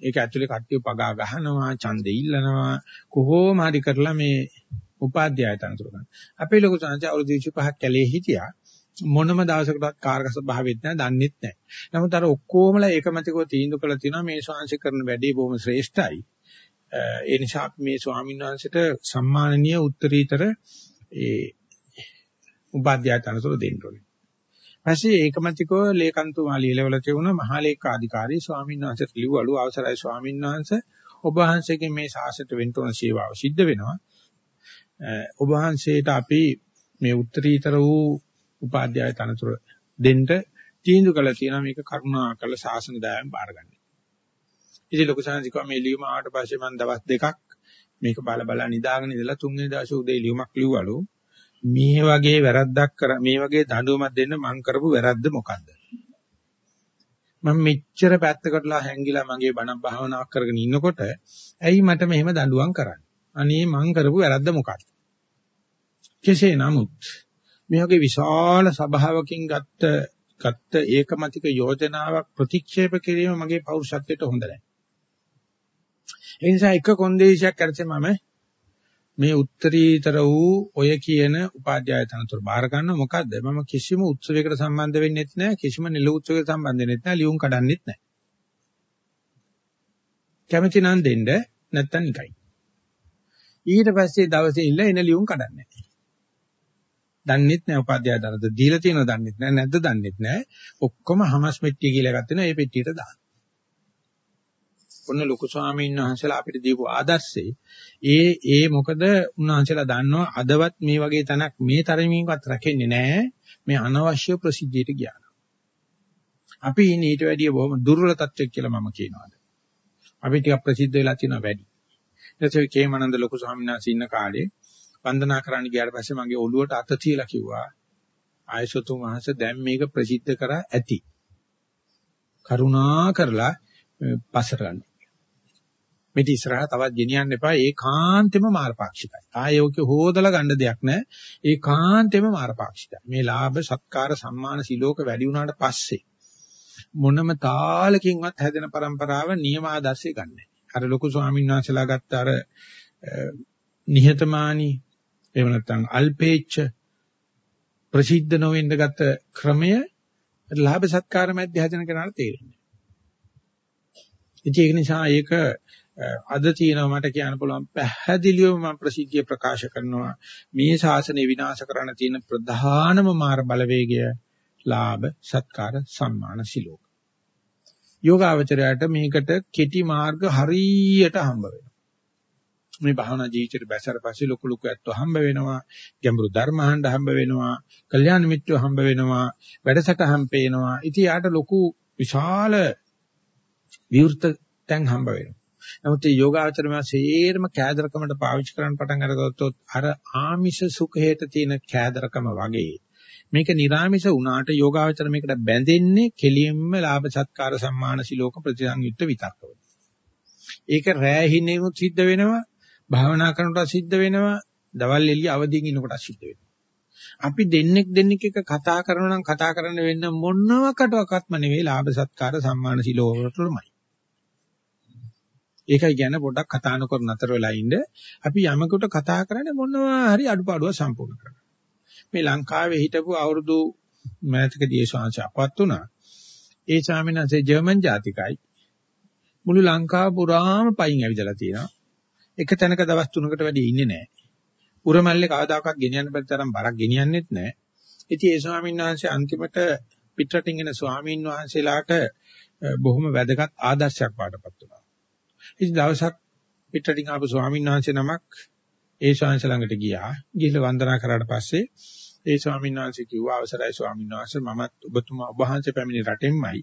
ඒක ඇක්චුලි කට්ටිය පගා ගහනවා, ඡන්දෙ ඉල්ලනවා, කොහොම හරි කරලා මේ උපාධ්‍යාය තනතුර ගන්න. අපේ ලොකු සංජය අවුරුදු 25ක් කැලේ හිටියා. මොනම දවසකටවත් කාර්ක ස්වභාවෙත් නැහැ, දන්නෙත් නැහැ. නමුත් අර ඔක්කොමලා ඒකමතිකව තීන්දුව කළා තියෙනවා මේ ශාංශ කරන වැඩේ බොහොම ශ්‍රේෂ්ඨයි. ඒ නිසා අපි මේ ස්වාමීන් වහන්සේට සම්මානනීය උත්තරීතර ඒ උපාධ්‍යාය තනතුර දෙන්න ඕනේ. පස්සේ ඒකමතිකව ලේකන්තුමා ලියලවල තියුණ මහා ලේකාධිකාරී ස්වාමීන් වහන්සේට ලිව්වලු අවසරයි ස්වාමීන් වහන්සේ ඔබ වහන්සේගේ මේ ශාසනයට වෙන්න ඕන සේවාව සිද්ධ වෙනවා. ඔබ වහන්සේට අපි මේ උත්තරීතර වූ උපාධ්‍යාය තනතුර දෙන්න තීන්දුව කළා තියෙනවා මේක කරුණා කළ ශාසන දායම් බාරගන්න. ඉතින් ලොකු සංසිකව මේ ලියුම ආවට පස්සේ මම දවස් දෙකක් මේක බල බල නිදාගෙන ඉඳලා තුන්වෙනි දවසේ උදේ ලියුමක් ලිව්වලු. මේ වගේ වැරද්දක් කර මේ වගේ දඬුවමක් දෙන්න මං කරපු වැරද්ද මොකද්ද? මම මෙච්චර පැත්තකටලා හැංගිලා මගේ බණ භාවනාවක් කරගෙන ඉන්නකොට ඇයි මට මෙහෙම දඬුවම් කරන්නේ? අනේ මං කරපු වැරද්ද මොකක්ද කෙසේ නමුත් මේ වගේ විශාල සභාවකින් ගත්ත ගත්ත ඒකමතික යෝජනාවක් ප්‍රතික්ෂේප කිරීම මගේ පෞරුෂත්වයට හොඳ නැහැ. ඒ නිසා එක කොන්දේසියක් කරච්ච මම මේ උත්තරීතර වූ ඔය කියන උපාධ්‍යාය තනතුර බාර ගන්න. මොකද්ද? මම කිසිම උත්සවයකට සම්බන්ධ වෙන්නෙත් නැහැ කිසිම නිල උත්සවයකට සම්බන්ධ වෙන්නෙත් නැහැ ලියුම් කඩන්නෙත් නැහැ කැමති නම් දෙන්න නැත්තම් නිකයි. ඊට පස්සේ දවසේ ඉල්ල එන ලියුම් කඩන්නේ. දන්නෙත් නැහැ උපාධ්‍යාය දරද දීලා තියෙනව දන්නෙත් නැහැ නැද්ද දන්නෙත් නැහැ ඔක්කොම හමස් මෙට්ටිය කියලා එකක් තියෙනවා ඒ පෙට්ටියට දාන්න ඔන්න ලොකු ස්වාමීන් වහන්සේලා අපිට දීපු ආදර්ශේ ඒ ඒ මොකද උන්වහන්සේලා දන්නවා අදවත් මේ වගේ තැනක් මේ තරමින්වත් රැකෙන්නේ නැහැ මේ අනවශ්‍ය ප්‍රසිද්ධියට ගියා. අපි ඉන්නේ ඊට වැඩිය බොහොම දුර්වල තත්ත්වයක් කියලා මම කියනවා. අපි ටිකක් ප්‍රසිද්ධ වෙලා තියෙනවා වැඩි. ඊටසේ කේමනන්ද ලොකු ස්වාමීන් වහන්සේ ඉන්න කාලේ වන්දනා කරන්න ගියාට පස්සේ මගේ ඔළුවට අත තියලා කිව්වා ආයසතුන් වහන්සේ දැන් මේක ප්‍රසිද්ධ කරා ඇති. කරුණා කරලා පස්සට ගන්න. මෙට ඉස්සරහා තවත් ගෙනියන්න එපා ඒකාන්තෙම මාර්ගපාක්ෂිකයි. ආයේ ඔක හොදලා ගන්න දෙයක් නැහැ. ඒකාන්තෙම මාර්ගපාක්ෂිකයි. මේ ලාභ සත්කාර සම්මාන සිලෝක වැඩි වුණාට පස්සේ මොනම තාලකින්වත් හැදෙන પરම්පරාව නියම ආදර්ශය ගන්නෑ. අර ලොකු ස්වාමීන් වහන්සේලා ගත්ත අර නිහතමානී එහෙම නැත්නම් අල්පේච්ඡ ප්‍රසිද්ධ නොවෙන්න ගත ක්‍රමය ලාභ සත්කාර මැද හැදෙන කෙනාට තේරෙන්නේ. ඒක නිසා ඒක අද තියෙනවා මට කියන්න පුළුවන් පැහැදිලිවම මම ප්‍රසිද්ධිය ප්‍රකාශ කරනවා. මේ ශාසනය විනාශ කරන්න තියෙන ප්‍රධානම මාර බලවේගය ලාභ සත්කාර සම්මාන සිලෝක. යෝගාවචරයට මේකට කෙටි මාර්ග හරියට හම්බ වෙනවා. මේ භාවනා ජීවිතේට බැසර පස්සේ ලොකු ලොකු ඇත්තෝ හම්බ වෙනවා. ගැඹුරු ධර්ම අහන්න හම්බ වෙනවා. කල්යාණ මිත්‍රයෝ හම්බ වෙනවා. වැඩසටහන් පේනවා. ඉතින් යාට ලොකු විශාල විවෘත තැන් හම්බ වෙනවා. නමුත් මේ යෝගාචරම සේරම කෑදරකමට පාවිච්චි කරන්න පටන් අරගත්තොත් අර ආමිෂ සුඛයට තියෙන කෑදරකම වගේ මේක නිර්ආමිෂ වුණාට යෝගාචර මේකට බැඳෙන්නේ කෙලින්ම ලාභ සත්කාර සම්මාන සිලෝක ප්‍රතිසංයුක්ත විතක්කවල. ඒක රැහිනේමුත් සිද්ධ වෙනවා. භාවනා කරනකොට සිද්ධ වෙනවා දවල් එළිය අවදිින් ඉන්නකොට සිද්ධ වෙනවා. අපි දෙන්නෙක් දෙන්නෙක් එක කතා කරනවා නම් කතා කරන්න වෙන්න මොනවාකටවත්ම නෙවෙයි ලාභ සත්කාර සම්මාන සිලෝකවලමයි. ඒකයි කියන්නේ පොඩ්ඩක් කතා නොකර නතර වෙලා ඉන්න. අපි යමකට කතා කරන්නේ මොනවා හරි අඩුපාඩුවක් සම්පූර්ණ කරනවා. මේ ලංකාවේ හිටපු අවුරුදු මෑතකදී ශාංශ අපවත් වුණා. ඒ ස්වාමීන් වහන්සේ ජර්මන් ජාතිකයි. මුළු ලංකාව පුරාම පයින් ඇවිදලා තියෙනවා. එක තැනක දවස් 3කට වැඩි ඉන්නේ නැහැ. උරමල්ලේ කවදාකවත් ගෙනියන්න බැරි තරම් බරක් ගෙනියන්නෙත් නැහැ. ඉතින් ඒ ස්වාමීන් වහන්සේ අන්තිමට පිටරටින් එන ස්වාමීන් වහන්සේලාට බොහොම වැදගත් ආදර්ශයක් වඩපත් වුණා. ඉතින් දවසක් පිටරටින් ආපු ස්වාමීන් වහන්සේ නමක් ඒ ස්වාමීන් ළඟට ගියා. ගිහිල්ලා වන්දනා කරාට පස්සේ ඒ ස්වාමීන් වහන්සේ කිව්වා අවසරයි ස්වාමීන් වහන්සේ මමත් ඔබතුමා ඔබ වහන්සේ පැමිණි රටෙන්මයි.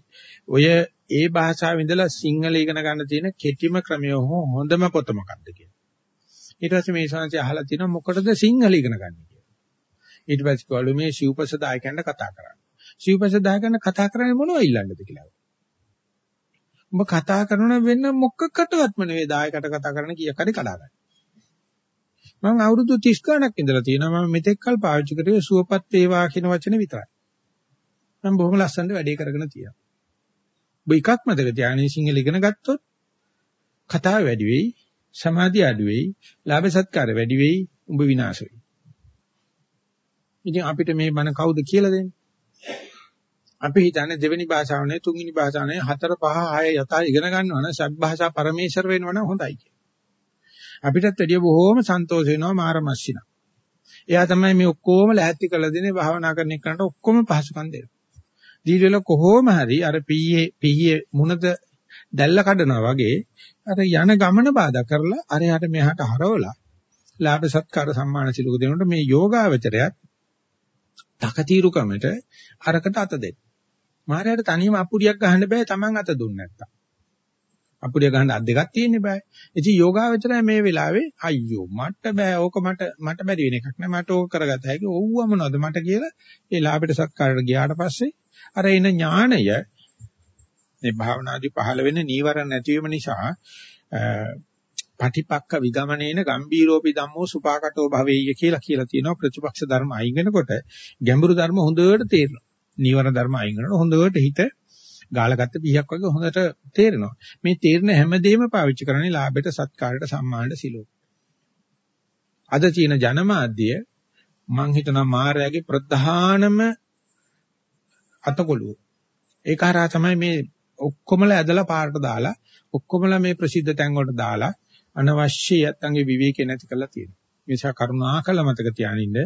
ඔය ඒ භාෂාවෙන් ඉඳලා සිංහල ඉගෙන ගන්න තියෙන කෙටිම ක්‍රමය හෝ හොඳම පොත මොකක්ද කියලා. ඊට පස්සේ මේ ස්වාමීන් අහලා තිනවා මොකටද සිංහල ඉගෙන ගන්න කියලා. ඊට පස්සේ කිව්වලු මේ ශිවපස දායකයන්ට කතා කරන්න. ශිවපස දායකයන්ට කතා කරන්නේ මොනවද ඉල්ලන්නද කියලා. උඹ කතා කරන වෙන මොකකටවත්ම නෙවෙයි දායකට කතා කරන කීයක් හරි කඩාගන්න. මම අවුරුදු 30 ගණක් ඉඳලා තියෙනවා මම මෙතෙක් කල් පාවිච්චි කරේ සුවපත් වේවා කියන වචනේ විතරයි. මම බොහොම ලස්සනට වැඩේ කරගෙන තියෙනවා. ඔබ එකක් මතක තියාගන්න සිංහල ඉගෙන ගත්තොත් කතාව වැඩි වෙයි, සමාධිය අඩු වෙයි, ලාභ සත්කාර වැඩි වෙයි, උඹ විනාශ වෙයි. ඉතින් අපිට මේ බණ කවුද කියලා දෙන්නේ? අපි හිතන්නේ දෙවෙනි භාෂාවනේ තුන්වෙනි භාෂාවනේ හතර පහ හය යථා ඉගෙන ගන්නවා නම් සබ් භාෂා පරමේශ්වර වෙනවා නම් හොඳයි කියලා. අපිටත් වැඩිය බොහෝම සන්තෝෂ වෙනවා මාරමස්සිනා. එයා තමයි මේ ඔක්කොම ලැහැත්ති කරලා දෙන්නේ භාවනා කරන එකට ඔක්කොම පහසුකම් දෙනවා. දීවිල කොහොම හරි අර පීයේ පීයේ මුණද දැල්ල කඩනවා වගේ අර යන ගමන බාධා කරලා අරයට මෙහාට හරවලා ලාභ සත්කාර සම්මාන සිලුක දෙනකොට මේ යෝගාවචරයත් තකතිරුකමට අරකට අත දෙන්න. මාරයට තනියම අපුඩියක් ගහන්න බෑ Taman අත දුන්නේ නැත්තම්. අපුඩිය ගහන්න අත් දෙකක් තියෙන්න බෑ. ඉතින් යෝගාවචරය මේ වෙලාවේ අයියෝ මට බෑ ඕක මට මට බැරි වෙන එකක් නෑ මට ඕක කරගත හැකි. ඕව මොනවද මට කියලා ඒ ලාභයට සත්කාරයට ගියාට පස්සේ අර එන ඥාණය මේ භාවනාදී පහළ වෙන නීවරණ නැතිවීම නිසා පටිපක්ක විගමනේන ගම්බීරෝපි ධම්මෝ සුපාකටෝ භවෙය්‍ය කියලා කියලා තියෙනවා ප්‍රතිපක්ෂ ධර්ම අයින් වෙනකොට ගැඹුරු ධර්ම හොඳට තේරෙනවා. නීවරණ ධර්ම අයින් කරනකොට හොඳට හිත ගාලගත්ත පිහක් වගේ හොඳට තේරෙනවා. මේ තේරෙන හැමදේම පාවිච්චි කරන්නේ ලාභයට, සත්කාරයට, සම්මානට සිලෝ. අද තියෙන ජනමාධ්‍ය මං හිතනවා මායාවේ ප්‍රධානම අතකොළුව. ඒක හරහා තමයි මේ ඔක්කොමලා ඇදලා පාරට දාලා ඔක්කොමලා මේ ප්‍රසිද්ධ තැන් වලට දාලා අනවශ්‍ය යත්තන්ගේ විවේකේ නැති කරලා තියෙනවා. ඒ නිසා කරුණාකර මතක තියානින්න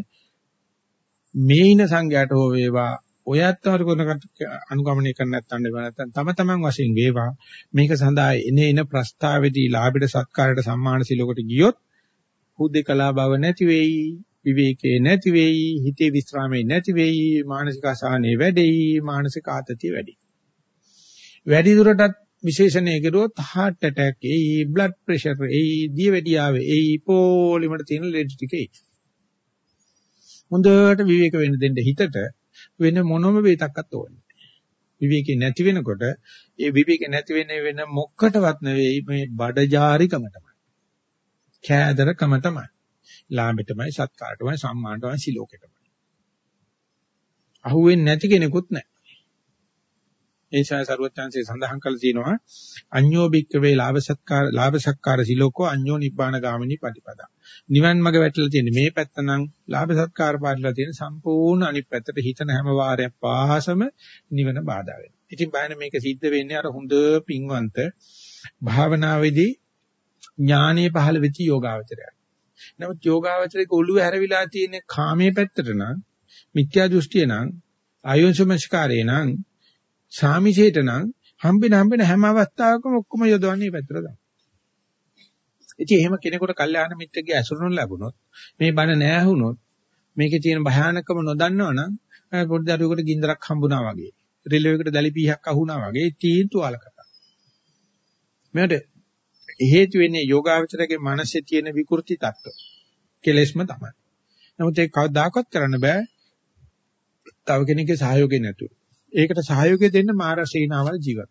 මේ ඉන සංඝයාට හෝ වේවා ඔයත් වරුකනකට අනුගමනය කරන්න නැත්නම් නෙවෙයි නැත්නම් තම තමන් වශයෙන් වේවා මේක සඳහා එන එන ප්‍රස්තාවේදී ලාභයට සත්කාරයට සම්මාන සිලෝකට ගියොත් හුදේකලා බව නැති වෙයි විවේකේ නැති වෙයි හිතේ විස්රාමේ නැති වෙයි මානසික අසහනේ වැඩෙයි මානසික ආතතිය වැඩි. වැඩි දුරටත් විශේෂණය කරුවොත් heart attack එයි blood pressure එයි දියවැඩියාව එයි පොලිමට තියෙන ලෙඩ ටික එයි. හොඳට විවේක වෙන්න දෙන්න හිතට වෙන මොනම වේතක්වත් ඕනේ විවේකේ නැති වෙනකොට ඒ විවේකේ නැති වෙන වෙන මොකටවත් නෙවෙයි මේ බඩජාරිකම තමයි. කෑදරකම තමයි. ලාභෙටමයි සත්කාරටමයි සම්මානටමයි සිලෝකෙටමයි අහුවෙන්නේ නැති කෙනෙකුත් නැහැ ඒ නිසා සරුවචාන්සේ සඳහන් කළ තියෙනවා අඤ්ඤෝ භික්කවේ ලාභ සත්කාර ලාභ සත්කාර සිලෝකෝ අඤ්ඤෝ නිබ්බාන ගාමිනී පටිපදා. නිවන් මඟ වැටලා තියෙන මේ පැත්ත නම් ලාභ සත්කාර පාඩලා තියෙන සම්පූර්ණ අනිත් පැත්තට හිතන හැම වාරයක් පාසම නිවන බාධා වෙනවා. ඉතින් බයන මේක සිද්ධ වෙන්නේ අර හොඳ පිංවන්ත භාවනාවේදී ඥානීය පහළ වෙච්ච යෝගාවචරය. නමුත් යෝගාවචරයේ ඔළුව හැරවිලා තියෙන කාමයේ පැත්තට නම් මිත්‍යා දෘෂ්ටිය නම් ආයෝසමස්කාරේ නම් සාමිචේට නම් හම්බෙන හම්බෙන හැම අවස්ථාවකම ඔක්කොම යොදවන්නේ පැත්තට තමයි. ඉතින් එහෙම කෙනෙකුට කල්යාණ මිත්‍රගේ ඇසුරුන ලැබුණොත් මේ බණ නෑහුනොත් මේකේ තියෙන භයානකම නොදන්නවනම් පොඩි දරුවෙකුට ගින්දරක් හම්බුණා වගේ රිලෙව් එකට දැලිපිහක් අහුණා වගේ තීන්තු ආල කතා. මෙවට හේතු වෙන්නේ යෝගාවචරයේ මනසේ තියෙන විකෘති තත්ත්ව. කෙලෙස්ම තමයි. නමුත් ඒක කවදාකවත් කරන්න බෑ. තව කෙනෙක්ගේ සහයෝගය නැතුව. ඒකට සහයෝගය දෙන්න මාර සේනාවල් ජීවත්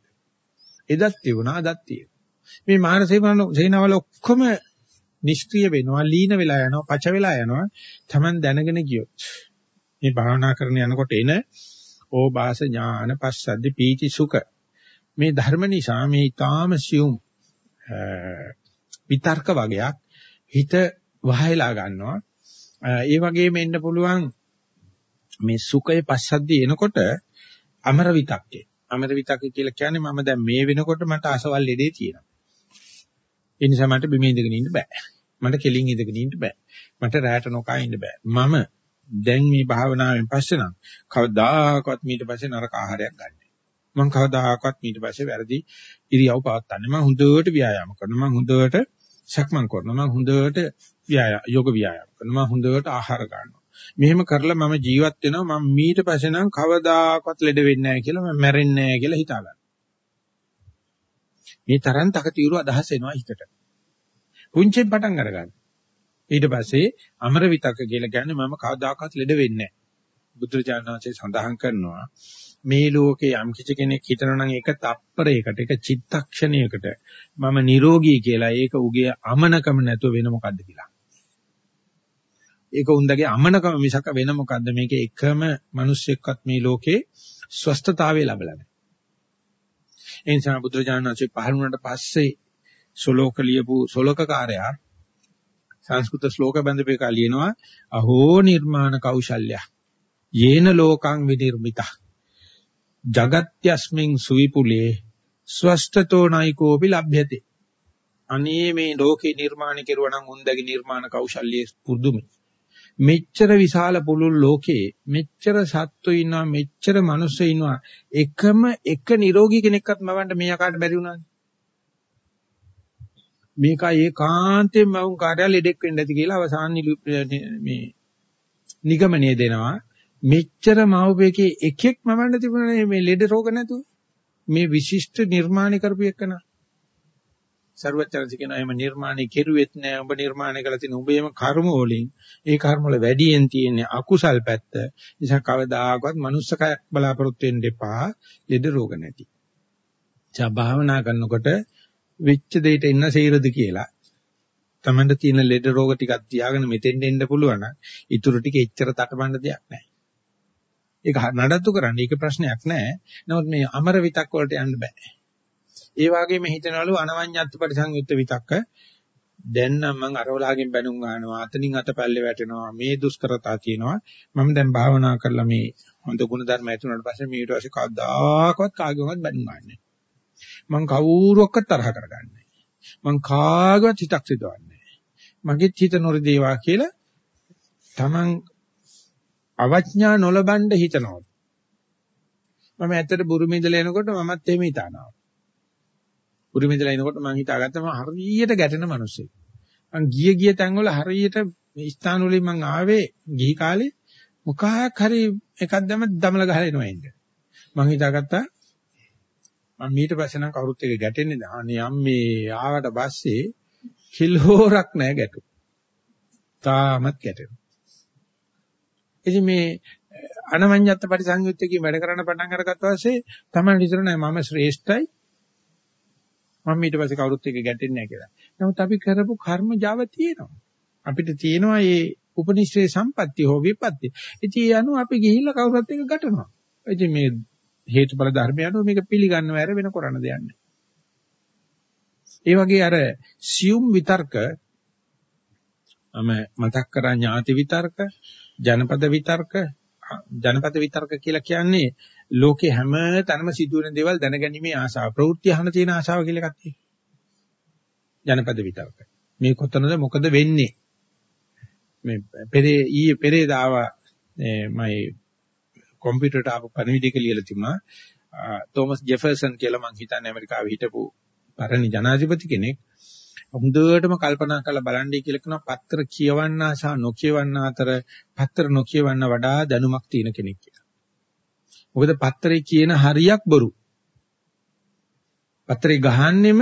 එදත් තිබුණා අදත් තියෙනවා. මේ මාර සේනාවල් ඔක්කොම නිෂ්ක්‍රිය වෙනවා, ලීන වෙලා යනවා, පච වෙලා යනවා. Taman දැනගෙන ගියොත්. මේ භාවනා කරන යනකොට එන ඕබාස ඥාන පස්සද්දි පීති සුඛ මේ ධර්ම නිසා මේ ඊටාම සියුම් විතර්ක වගේක් හිත වහයලා ගන්නවා. ඒ වගේම එන්න පුළුවන් මේ සුඛය පස්සද්දි එනකොට අමර විතක්කේ. අමර විතක්කේ කියලා කියන්නේ මම දැන් මේ වෙනකොට මට අසවල් ලෙඩේ තියෙනවා. ඒ නිසා මට බිම ඉඳගෙන ඉන්න බෑ. මට කෙලින් ඉඳගෙන ඉන්න බෑ. මට රැට නොකා ඉන්න බෑ. මම දැන් මේ භාවනාවෙන් පස්සේ නම් කවදාකවත් ඊට පස්සේ නරක ආහාරයක් ගන්න. මම කවදාකවත් ඊට පස්සේ වැරදි ඉරියව් පවත්න්නේ. මම හොඳට ව්‍යායාම කරනවා. මම හොඳට සක්මන් කරනවා. මම හොඳට ව්‍යායාම යෝග ව්‍යායාම කරනවා. මම හොඳට ආහාර ගන්නවා. මෙහෙම කරලා මම ජීවත් වෙනවා මම මීට පස්සේ නම් කවදාකවත් ලෙඩ වෙන්නේ නැහැ කියලා මම මැරෙන්නේ නැහැ කියලා හිතා ගන්න. මේ තරම් තකතිරු අදහස් එනවා හිතට. පුංචින් පටන් අරගන්න. ඊට පස්සේ අමර විතක කියලා කියන්නේ මම කවදාකවත් ලෙඩ වෙන්නේ නැහැ. බුදුරජාණන් වහන්සේ සඳහන් කරනවා මේ ලෝකේ යම් කිසි කෙනෙක් හිතනවා නම් ඒක තප්පරයකට ඒක චිත්තක්ෂණයකට මම නිරෝගී කියලා ඒක උගේ අමනකම නැතුව වෙන මොකද්ද කියලා. ඒක උන්දගේ අමනකම මිසක වෙන මොකද්ද මේක එකම මිනිස්සෙක්වත් මේ ලෝකේ ස්වස්ථතාවය ලැබලා නැහැ. ඒ නිසා බුදුරජාණන් වහන්සේ පහළ වුණාට පස්සේ සොලෝක ලියපු සොලකකාරයා සංස්කෘත ශ්ලෝක බඳපේකා ලියනවා අහෝ නිර්මාණ කෞශල්‍ය යේන ලෝකං විනිර්මිතා జగත්‍යස්මින් සුවිපුලේ ස්වස්තතෝ නයිකෝපි ලබ්ධ්‍යති. අනේ මේ ලෝකේ නිර්මාණ කෙරුවා නම් උන්දගේ නිර්මාණ කෞශල්‍යයේ පුදුමයි මෙච්චර විශාල පුළුල් ලෝකේ මෙච්චර සත්තු ඉන්නවා මෙච්චර මිනිස්සු ඉන්නවා. එකම එක නිරෝගී කෙනෙක්වත් මවන්න මේ යකාට බැරි වුණානේ මේක ඒකාන්තයෙන් මවුන් කාර්යය ලෙඩෙක් වෙන්න ඇති කියලා අවසාන මේ නිගමනය දෙනවා. මෙච්චර මවුපේකේ එකෙක් මවන්න තිබුණානේ මේ ලෙඩ රෝග නැතුව මේ විශිෂ්ට නිර්මාණ කරපු එකන ਸਰවචනසි කියන එහෙම නිර්මාණය කෙරුවෙත් නෑ. ඔබ නිර්මාණය කළ තියෙන ඔබේම කර්ම වලින් ඒ කර්ම වල වැඩියෙන් තියෙන අකුසල් පැත්ත. නිසා කවදාකවත් manussකයක් බලාපොරොත්තු වෙන්න එපා. ලෙඩ රෝග නැති. ජා භාවනා කරනකොට වෙච්ච දෙයට ඉන්න සීරද කියලා. Tamanda තියෙන ලෙඩ රෝග ටිකක් තියාගෙන මෙතෙන්ට එන්න පුළුවන් නම් ඊටු ටික එච්චර තටමඬ දෙයක් නැහැ. ඒක නඩත්තු කරන්න ඒක ප්‍රශ්නයක් නැහැ. නමුත් මේ අමර විතක් වලට යන්න බෑ. ඒ වගේම හිතනවලු අනවඤ්ඤත් පරිසංයුක්ත විතක්ක. දැන් නම් මං අරවලාගෙන් බැනුම් ගන්නවා අතනින් අතපල්ලේ වැටෙනවා මේ දුෂ්කරතා තියෙනවා. මම දැන් භාවනා කරලා මේ හොඳ ගුණ ධර්ම ඇතුණාට පස්සේ මේ ඊට පස්සේ කවදාකවත් කාගෙවත් බැනුම් ගන්නෑ මං කවුරුවක්වත් තරහ කරගන්නේ මං කාගවත් හිතක් සිදවන්නේ මගේ හිත නොරදේවා කියලා Taman අවඥා නොලබන්න හිතනවා මම ඇත්තට බුරුමේ ඉඳලා එනකොට මමත් එහෙම හිතනවා උරුමෙ ඉඳලා එනකොට මම හිතාගත්තා මම හරියට ගැටෙන මිනිස්සෙක්. මං ගිය ගිය තැන්වල හරියට මේ ස්ථාන වලින් මං ආවේ ගිහි කාලේ මොකක් හරි එකක් දැම දමල ගහලා එනවා ඉන්න. මං හිතාගත්තා මම ඊට පස්සේ නම් කවුරුත් එක ගැටෙන්නේ නැහැ. අනේ ආවට පස්සේ කිලෝරක් නැහැ ගැටු. තාමත් ගැටෙනවා. ඉතින් මේ අනවඤ්ඤත් පරිසංයුත්තකින් වැඩ කරන්න පටන් අරගත්ත පස්සේ තමයි හිතන නෑ මම ශ්‍රේෂ්ඨයි මම ඊට පස්සේ කවුරුත් එක්ක ගැටෙන්නේ නැහැ කියලා. නමුත් අපි කරපු කර්ම Java තියෙනවා. අපිට තියෙනවා මේ උපනිශ්‍රේ සම්පatti හෝ විපatti. ඉතින් ඒ අනුව අපි ගිහිල්ලා කවුරුත් එක්ක ගැටෙනවා. ඉතින් මේ හේතුඵල ධර්මය අනුව මේක පිළිගන්නව ඇර වෙන කරන්න දෙයක් නැහැ. ඒ වගේ අර සියුම් විතර්ක මම මතක් කරා ඥාති විතර්ක, ජනපද විතර්ක, ජනපද විතර්ක කියලා කියන්නේ ලෝකේ හැම තැනම සිදුවෙන දේවල් දැනගැනීමේ ආසාව. ප්‍රවෘත්ති අහන තියෙන ආසාව කියලා එකක් තියෙනවා. ජනපද විතරක. මේ කොතනද මොකද වෙන්නේ? මේ පෙරේ ඊයේ පෙරේ දාව මයි කම්පියුටරට ආපු පණිවිඩයක ලියලා තිබුණා. තෝමස් ජෙෆර්සන් කියලා මං හිතන්නේ ඇමරිකාවේ හිටපු පරණ ජනාධිපති කෙනෙක්. හොඳටම කල්පනා කරලා බලන්නයි කියලා කියනවා පත්‍ර කියවන්න සහ නොකියවන්න අතර පත්‍ර නොකියවන්න වඩා දැනුමක් තියෙන කෙනෙක් කියලා. මොකද පත්‍රේ කියන හරියක් බොරු. පත්‍රේ ගහන්නෙම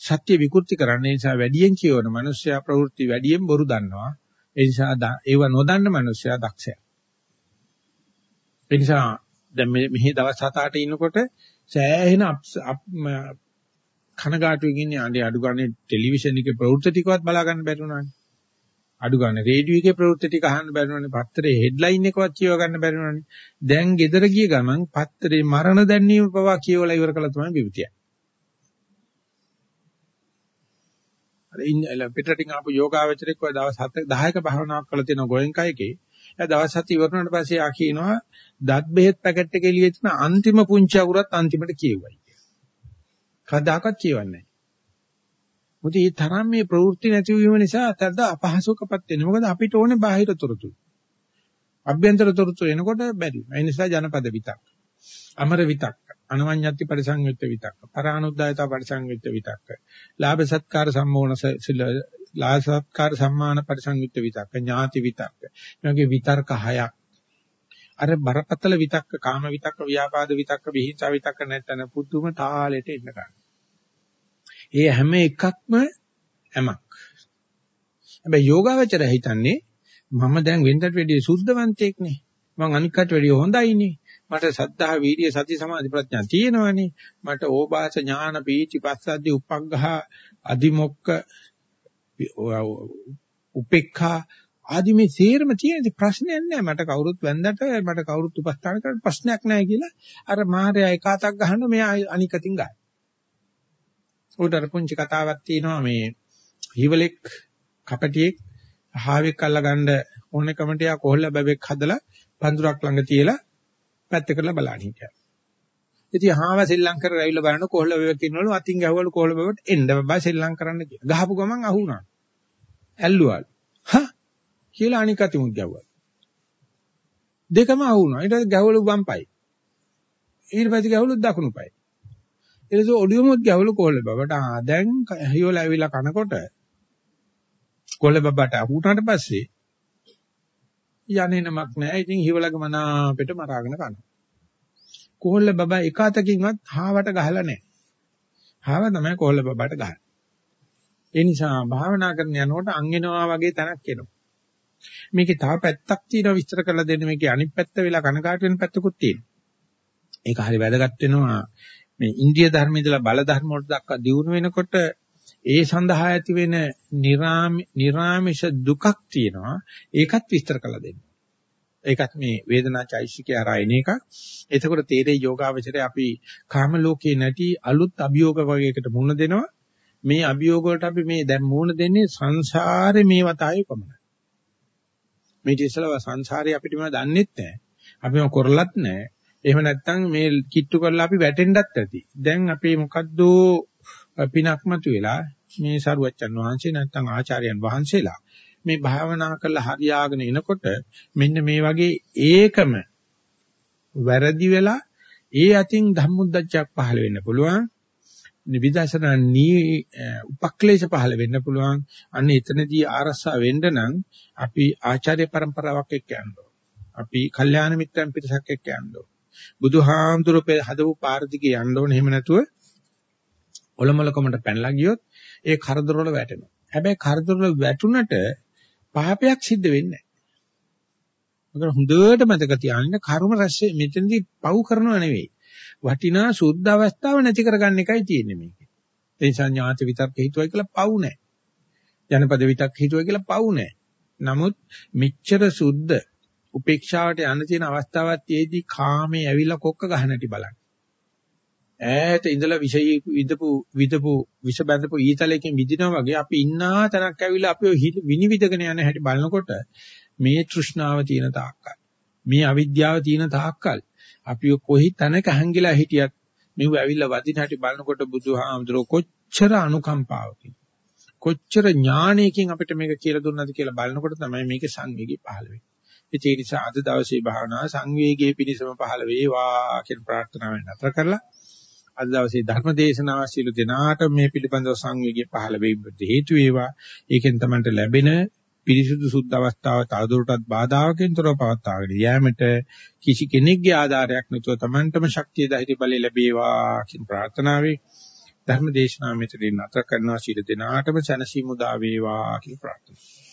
සත්‍ය විකෘති කරන්න නිසා වැඩියෙන් කියවන මිනිස්සයා ප්‍රවෘත්ති වැඩියෙන් බොරු දන්නවා. ඒ නිසා ඒව නොදන්න මිනිස්සයා දක්ෂයා. ඒ නිසා දැන් මෙහි දවස් 7-8 ඉන්නකොට සෑහෙන කනගාටුවකින් ඉන්නේ. අඬේ අඩු ගන්න ටෙලිවිෂන් එකේ ප්‍රවෘත්ති ටිකවත් බලා ගන්න බැරි වුණානේ. අඩු ගන්න රේඩියෝ එකේ ප්‍රවෘත්ති ටික අහන්න බැරිවනේ පත්තරේ හෙඩ්ලයින් එකවත් කියව ගන්න බැරිවනේ දැන් ගෙදර ගිය ගමන් පත්තරේ මරණ දැන්වීම පවා කියවලා ඉවර කළා තමයි බිවිතිය අර ඉන්න පිටරටින් ආපු යෝගාවචරෙක් ඔය දවස් 7 10ක භාවනාවක් කළ තියෙන ගෝයන්කයකේ එයා දවස් 7 ඉවර වුණාට පස්සේ ආ කියනවා දත් බෙහෙත් පැකට් එකේ එළියේ තියෙන අන්තිම පුංචි අකුරත් අන්තිමට කියුවයි කවදාකවත් කියවන්නේ මොකද මේ තරම් මේ ප්‍රවෘත්ති නැති වීම නිසා තද අපහසුකපත් වෙනවා. මොකද අපිට ඕනේ බාහිර තොරතුරු. අභ්‍යන්තර තොරතුරු එනකොට බැරි. ඒ නිසා ජනපද විතක්. අමර විතක්. අනවඤ්ඤත්ති පරිසංයුක්ත විතක්. පරානුද්යතා පරිසංයුක්ත විතක්. ලාභ සත්කාර සම්මෝහන ලාභ සත්කාර සම්මාන පරිසංයුක්ත විතක්. ඥාති විතක්. මේ විතර්ක හයක්. අර බරපතල විතක්ක කාම විතක්ක ව්‍යාපාද විතක්ක විහිංසා විතක්ක නැත්නම් පුදුම තාලෙට එන්න ගන්න. ඒ හැම එකක්ම හැමක්. හැබැයි යෝගාවචරය හිතන්නේ මම දැන් වෙනදට වැඩිය සුද්ධවන්තයෙක් නේ. මං අනිකට වැඩිය හොඳයිනේ. මට සද්ධා වීර්ය සති සමාධි ප්‍රඥා තියෙනවනේ. මට ඕපාස ඥාන පීචි පස්සද්ධි උපග්ඝහ අදිමොක්ක උපේක්ඛා ආදි මේ සේරම තියෙන ප්‍රශ්නයක් නෑ මට කවුරුත් වැන්දට මට කවුරුත් උපස්ථාන කරන්න ප්‍රශ්නයක් නෑ කියලා අර මාර්යා එකාතක් ගහන මෙයා අනිකතින් ගන්න. උඩ අර පුංචි කතාවක් තියෙනවා මේ හිවලෙක් කපටියෙක් හාවෙක් අල්ලගන්න ඕනේ කමටියා කොහොල්ල බබෙක් හදලා පඳුරක් ළඟ තියලා පැත්ත කරලා බලන්න හිටියා. ඉතින් හාව සෙල්ලම් කරලා ඇවිල්ලා බලන කොහොල්ල බබෙක් ඉන්නවලු අතින් ගැහුවලු කොහොල්ල බබට එන්න බබා සෙල්ලම් කරන්න කියලා. ගහපු ගමන් අහුණා. ඇල්ලුවල්. හා කියලා අනික අතිමුත් ගැහුවා. දෙකම අහුණා. ඊට පස්සේ ගැහුවලු වම් පයි. ඊට පස්සේ ගැහුවලු දකුණු පයි. ඊට ඔළුවෙමුත් ගැහුවලු කොල්ල බබට ආ දැන් හිවල ඇවිල්ලා කනකොට කොල්ල බබට අහුණාට පස්සේ යන්නේ නමක් නැහැ. ඉතින් හිවලගේ මනාපෙට මරාගෙන කනවා. කොල්ල බබා එක අතකින්වත් හාවට ගහලා නැහැ. හාව තමයි කොල්ල බබට ගහන්නේ. ඒ නිසා භාවනා කරන යනකොට අංගෙනවා වගේ තැනක් එනවා. මේකේ තව පැත්තක් තියෙනවා විස්තර කරලා දෙන්න මේකේ අනිත් පැත්ත වෙලා කනකාට වෙන පැත්තකුත් තියෙනවා. ඒක හරි වැදගත් වෙනවා මේ ඉන්දිය ධර්ම ඉඳලා බල ධර්ම වලට දක්වා දියුණු වෙනකොට ඒ සඳහා ඇති වෙන නිර්ාමිෂ දුකක් තියෙනවා ඒකත් විස්තර කරලා දෙන්න. ඒකත් මේ වේදනා චෛසිකය හරහා එන එකක්. එතකොට තේරේ යෝගාවචරය අපි කාම ලෝකේ නැති අලුත් අභියෝග වගේකට මුහුණ දෙනවා. මේ අභියෝග වලට අපි මේ දැන් මුහුණ දෙන්නේ සංසාරේ මේ වතාවේ පමණයි. මේ ඉතිසලව සංසාරේ අපිට මේව දන්නෙත් නැහැ. අපිම කරලත් නැහැ. එහෙම නැත්නම් මේ කිට්ටු කරලා අපි වැටෙන්නත් ඇති. දැන් අපි මොකද්ද පිනක්මතු වෙලා මේ සරුවච්චන් වහන්සේ නැත්නම් ආචාර්යයන් වහන්සේලා මේ භාවනා කරලා හරියාගෙන එනකොට මෙන්න මේ වගේ ඒකම වැරදි වෙලා ඒ අතින් ධම්මුද්දච්චයක් පහළ වෙන්න පුළුවන්. විදර්ශනා නී උපක්ලේශ පහළ වෙන්න පුළුවන්. අන්න එතනදී ආරස්සා වෙන්න නම් අපි ආචාර්ය પરම්පරාවක් එක්ක යන්න අපි කල්යාණ මිත්‍රයන් පිරිසක් එක්ක යන්න බුදුහාමුදුරුවෝ හදපු පාර දිගේ යන්න ඕනේ එහෙම නැතුව ඔලොමලකමට පැනලා ගියොත් ඒ කරදරවල වැටෙනවා. හැබැයි කරදරවල වැටුණට පාපයක් සිද්ධ වෙන්නේ නැහැ. හොඳට මතක තියාගන්න කර්ම රැස්සේ මෙතනදී පව් කරනව නෙවෙයි. වටිනා සුද්ධ අවස්ථාව නැති කරගන්න එකයි තියෙන්නේ මේකේ. ඒ නිසා ඥාති විතර්ක හිතුවයි කියලා පව් නැහැ. ජනපද විතක් හිතුවයි කියලා පව් නැහැ. නමුත් මෙච්චර සුද්ධ උපේක්ෂාවට යන්න තියෙන අවස්ථාවක් තියේදී කාමේ ඇවිල්ලා කොක්ක ගහන හැටි බලන්න. ඈත ඉඳලා විෂය විදපු විදපු විෂ බැඳපු ඊතලයකින් විදිනවා වගේ අපි ඉන්නා තැනක් ඇවිල්ලා අපි විනිවිදගෙන යන හැටි බලනකොට මේ තෘෂ්ණාව තියෙන තාක්කල් මේ අවිද්‍යාව තියෙන තාක්කල් අපි කොහි තැනක හැංගිලා හිටියත් මෙව ඇවිල්ලා වදින හැටි බලනකොට බුදුහාමුදුරුවෝ කොච්චර අනුකම්පාවකින් කොච්චර ඥාණයකින් අපිට මේක කියලා දුන්නද කියලා බලනකොට තමයි මේකේ සංවේගය පහළ වෙන්නේ. ඒ නිසා අද දවසේ භාවනා සංවේගයේ පිණසම පහළ වේවා කියන ප්‍රාර්ථනාවෙන් අතර කරලා අද දවසේ ධර්ම දේශනාව සියලු දෙනාට මේ පිළිබඳව සංවේගය පහළ වෙන්නට හේතු වේවා. ඒකෙන් තමයි ලැබෙන පිරිසුදු සුද්ධ අවස්ථාව තවදුරටත් බාධාකින් තොරව පවත්වාගෙන යෑමට කිසි කෙනෙක්ගේ ආධාරයක් නැතුව Tamanටම ශක්තිය ධෛර්ය බලය ලැබේවා කියන ප්‍රාර්ථනාවයි ධර්ම දේශනාව මෙතනින් නැතර කරනවා සියලු දෙනාටම සැනසීම උදා වේවා කියන ප්‍රාර්ථනාවයි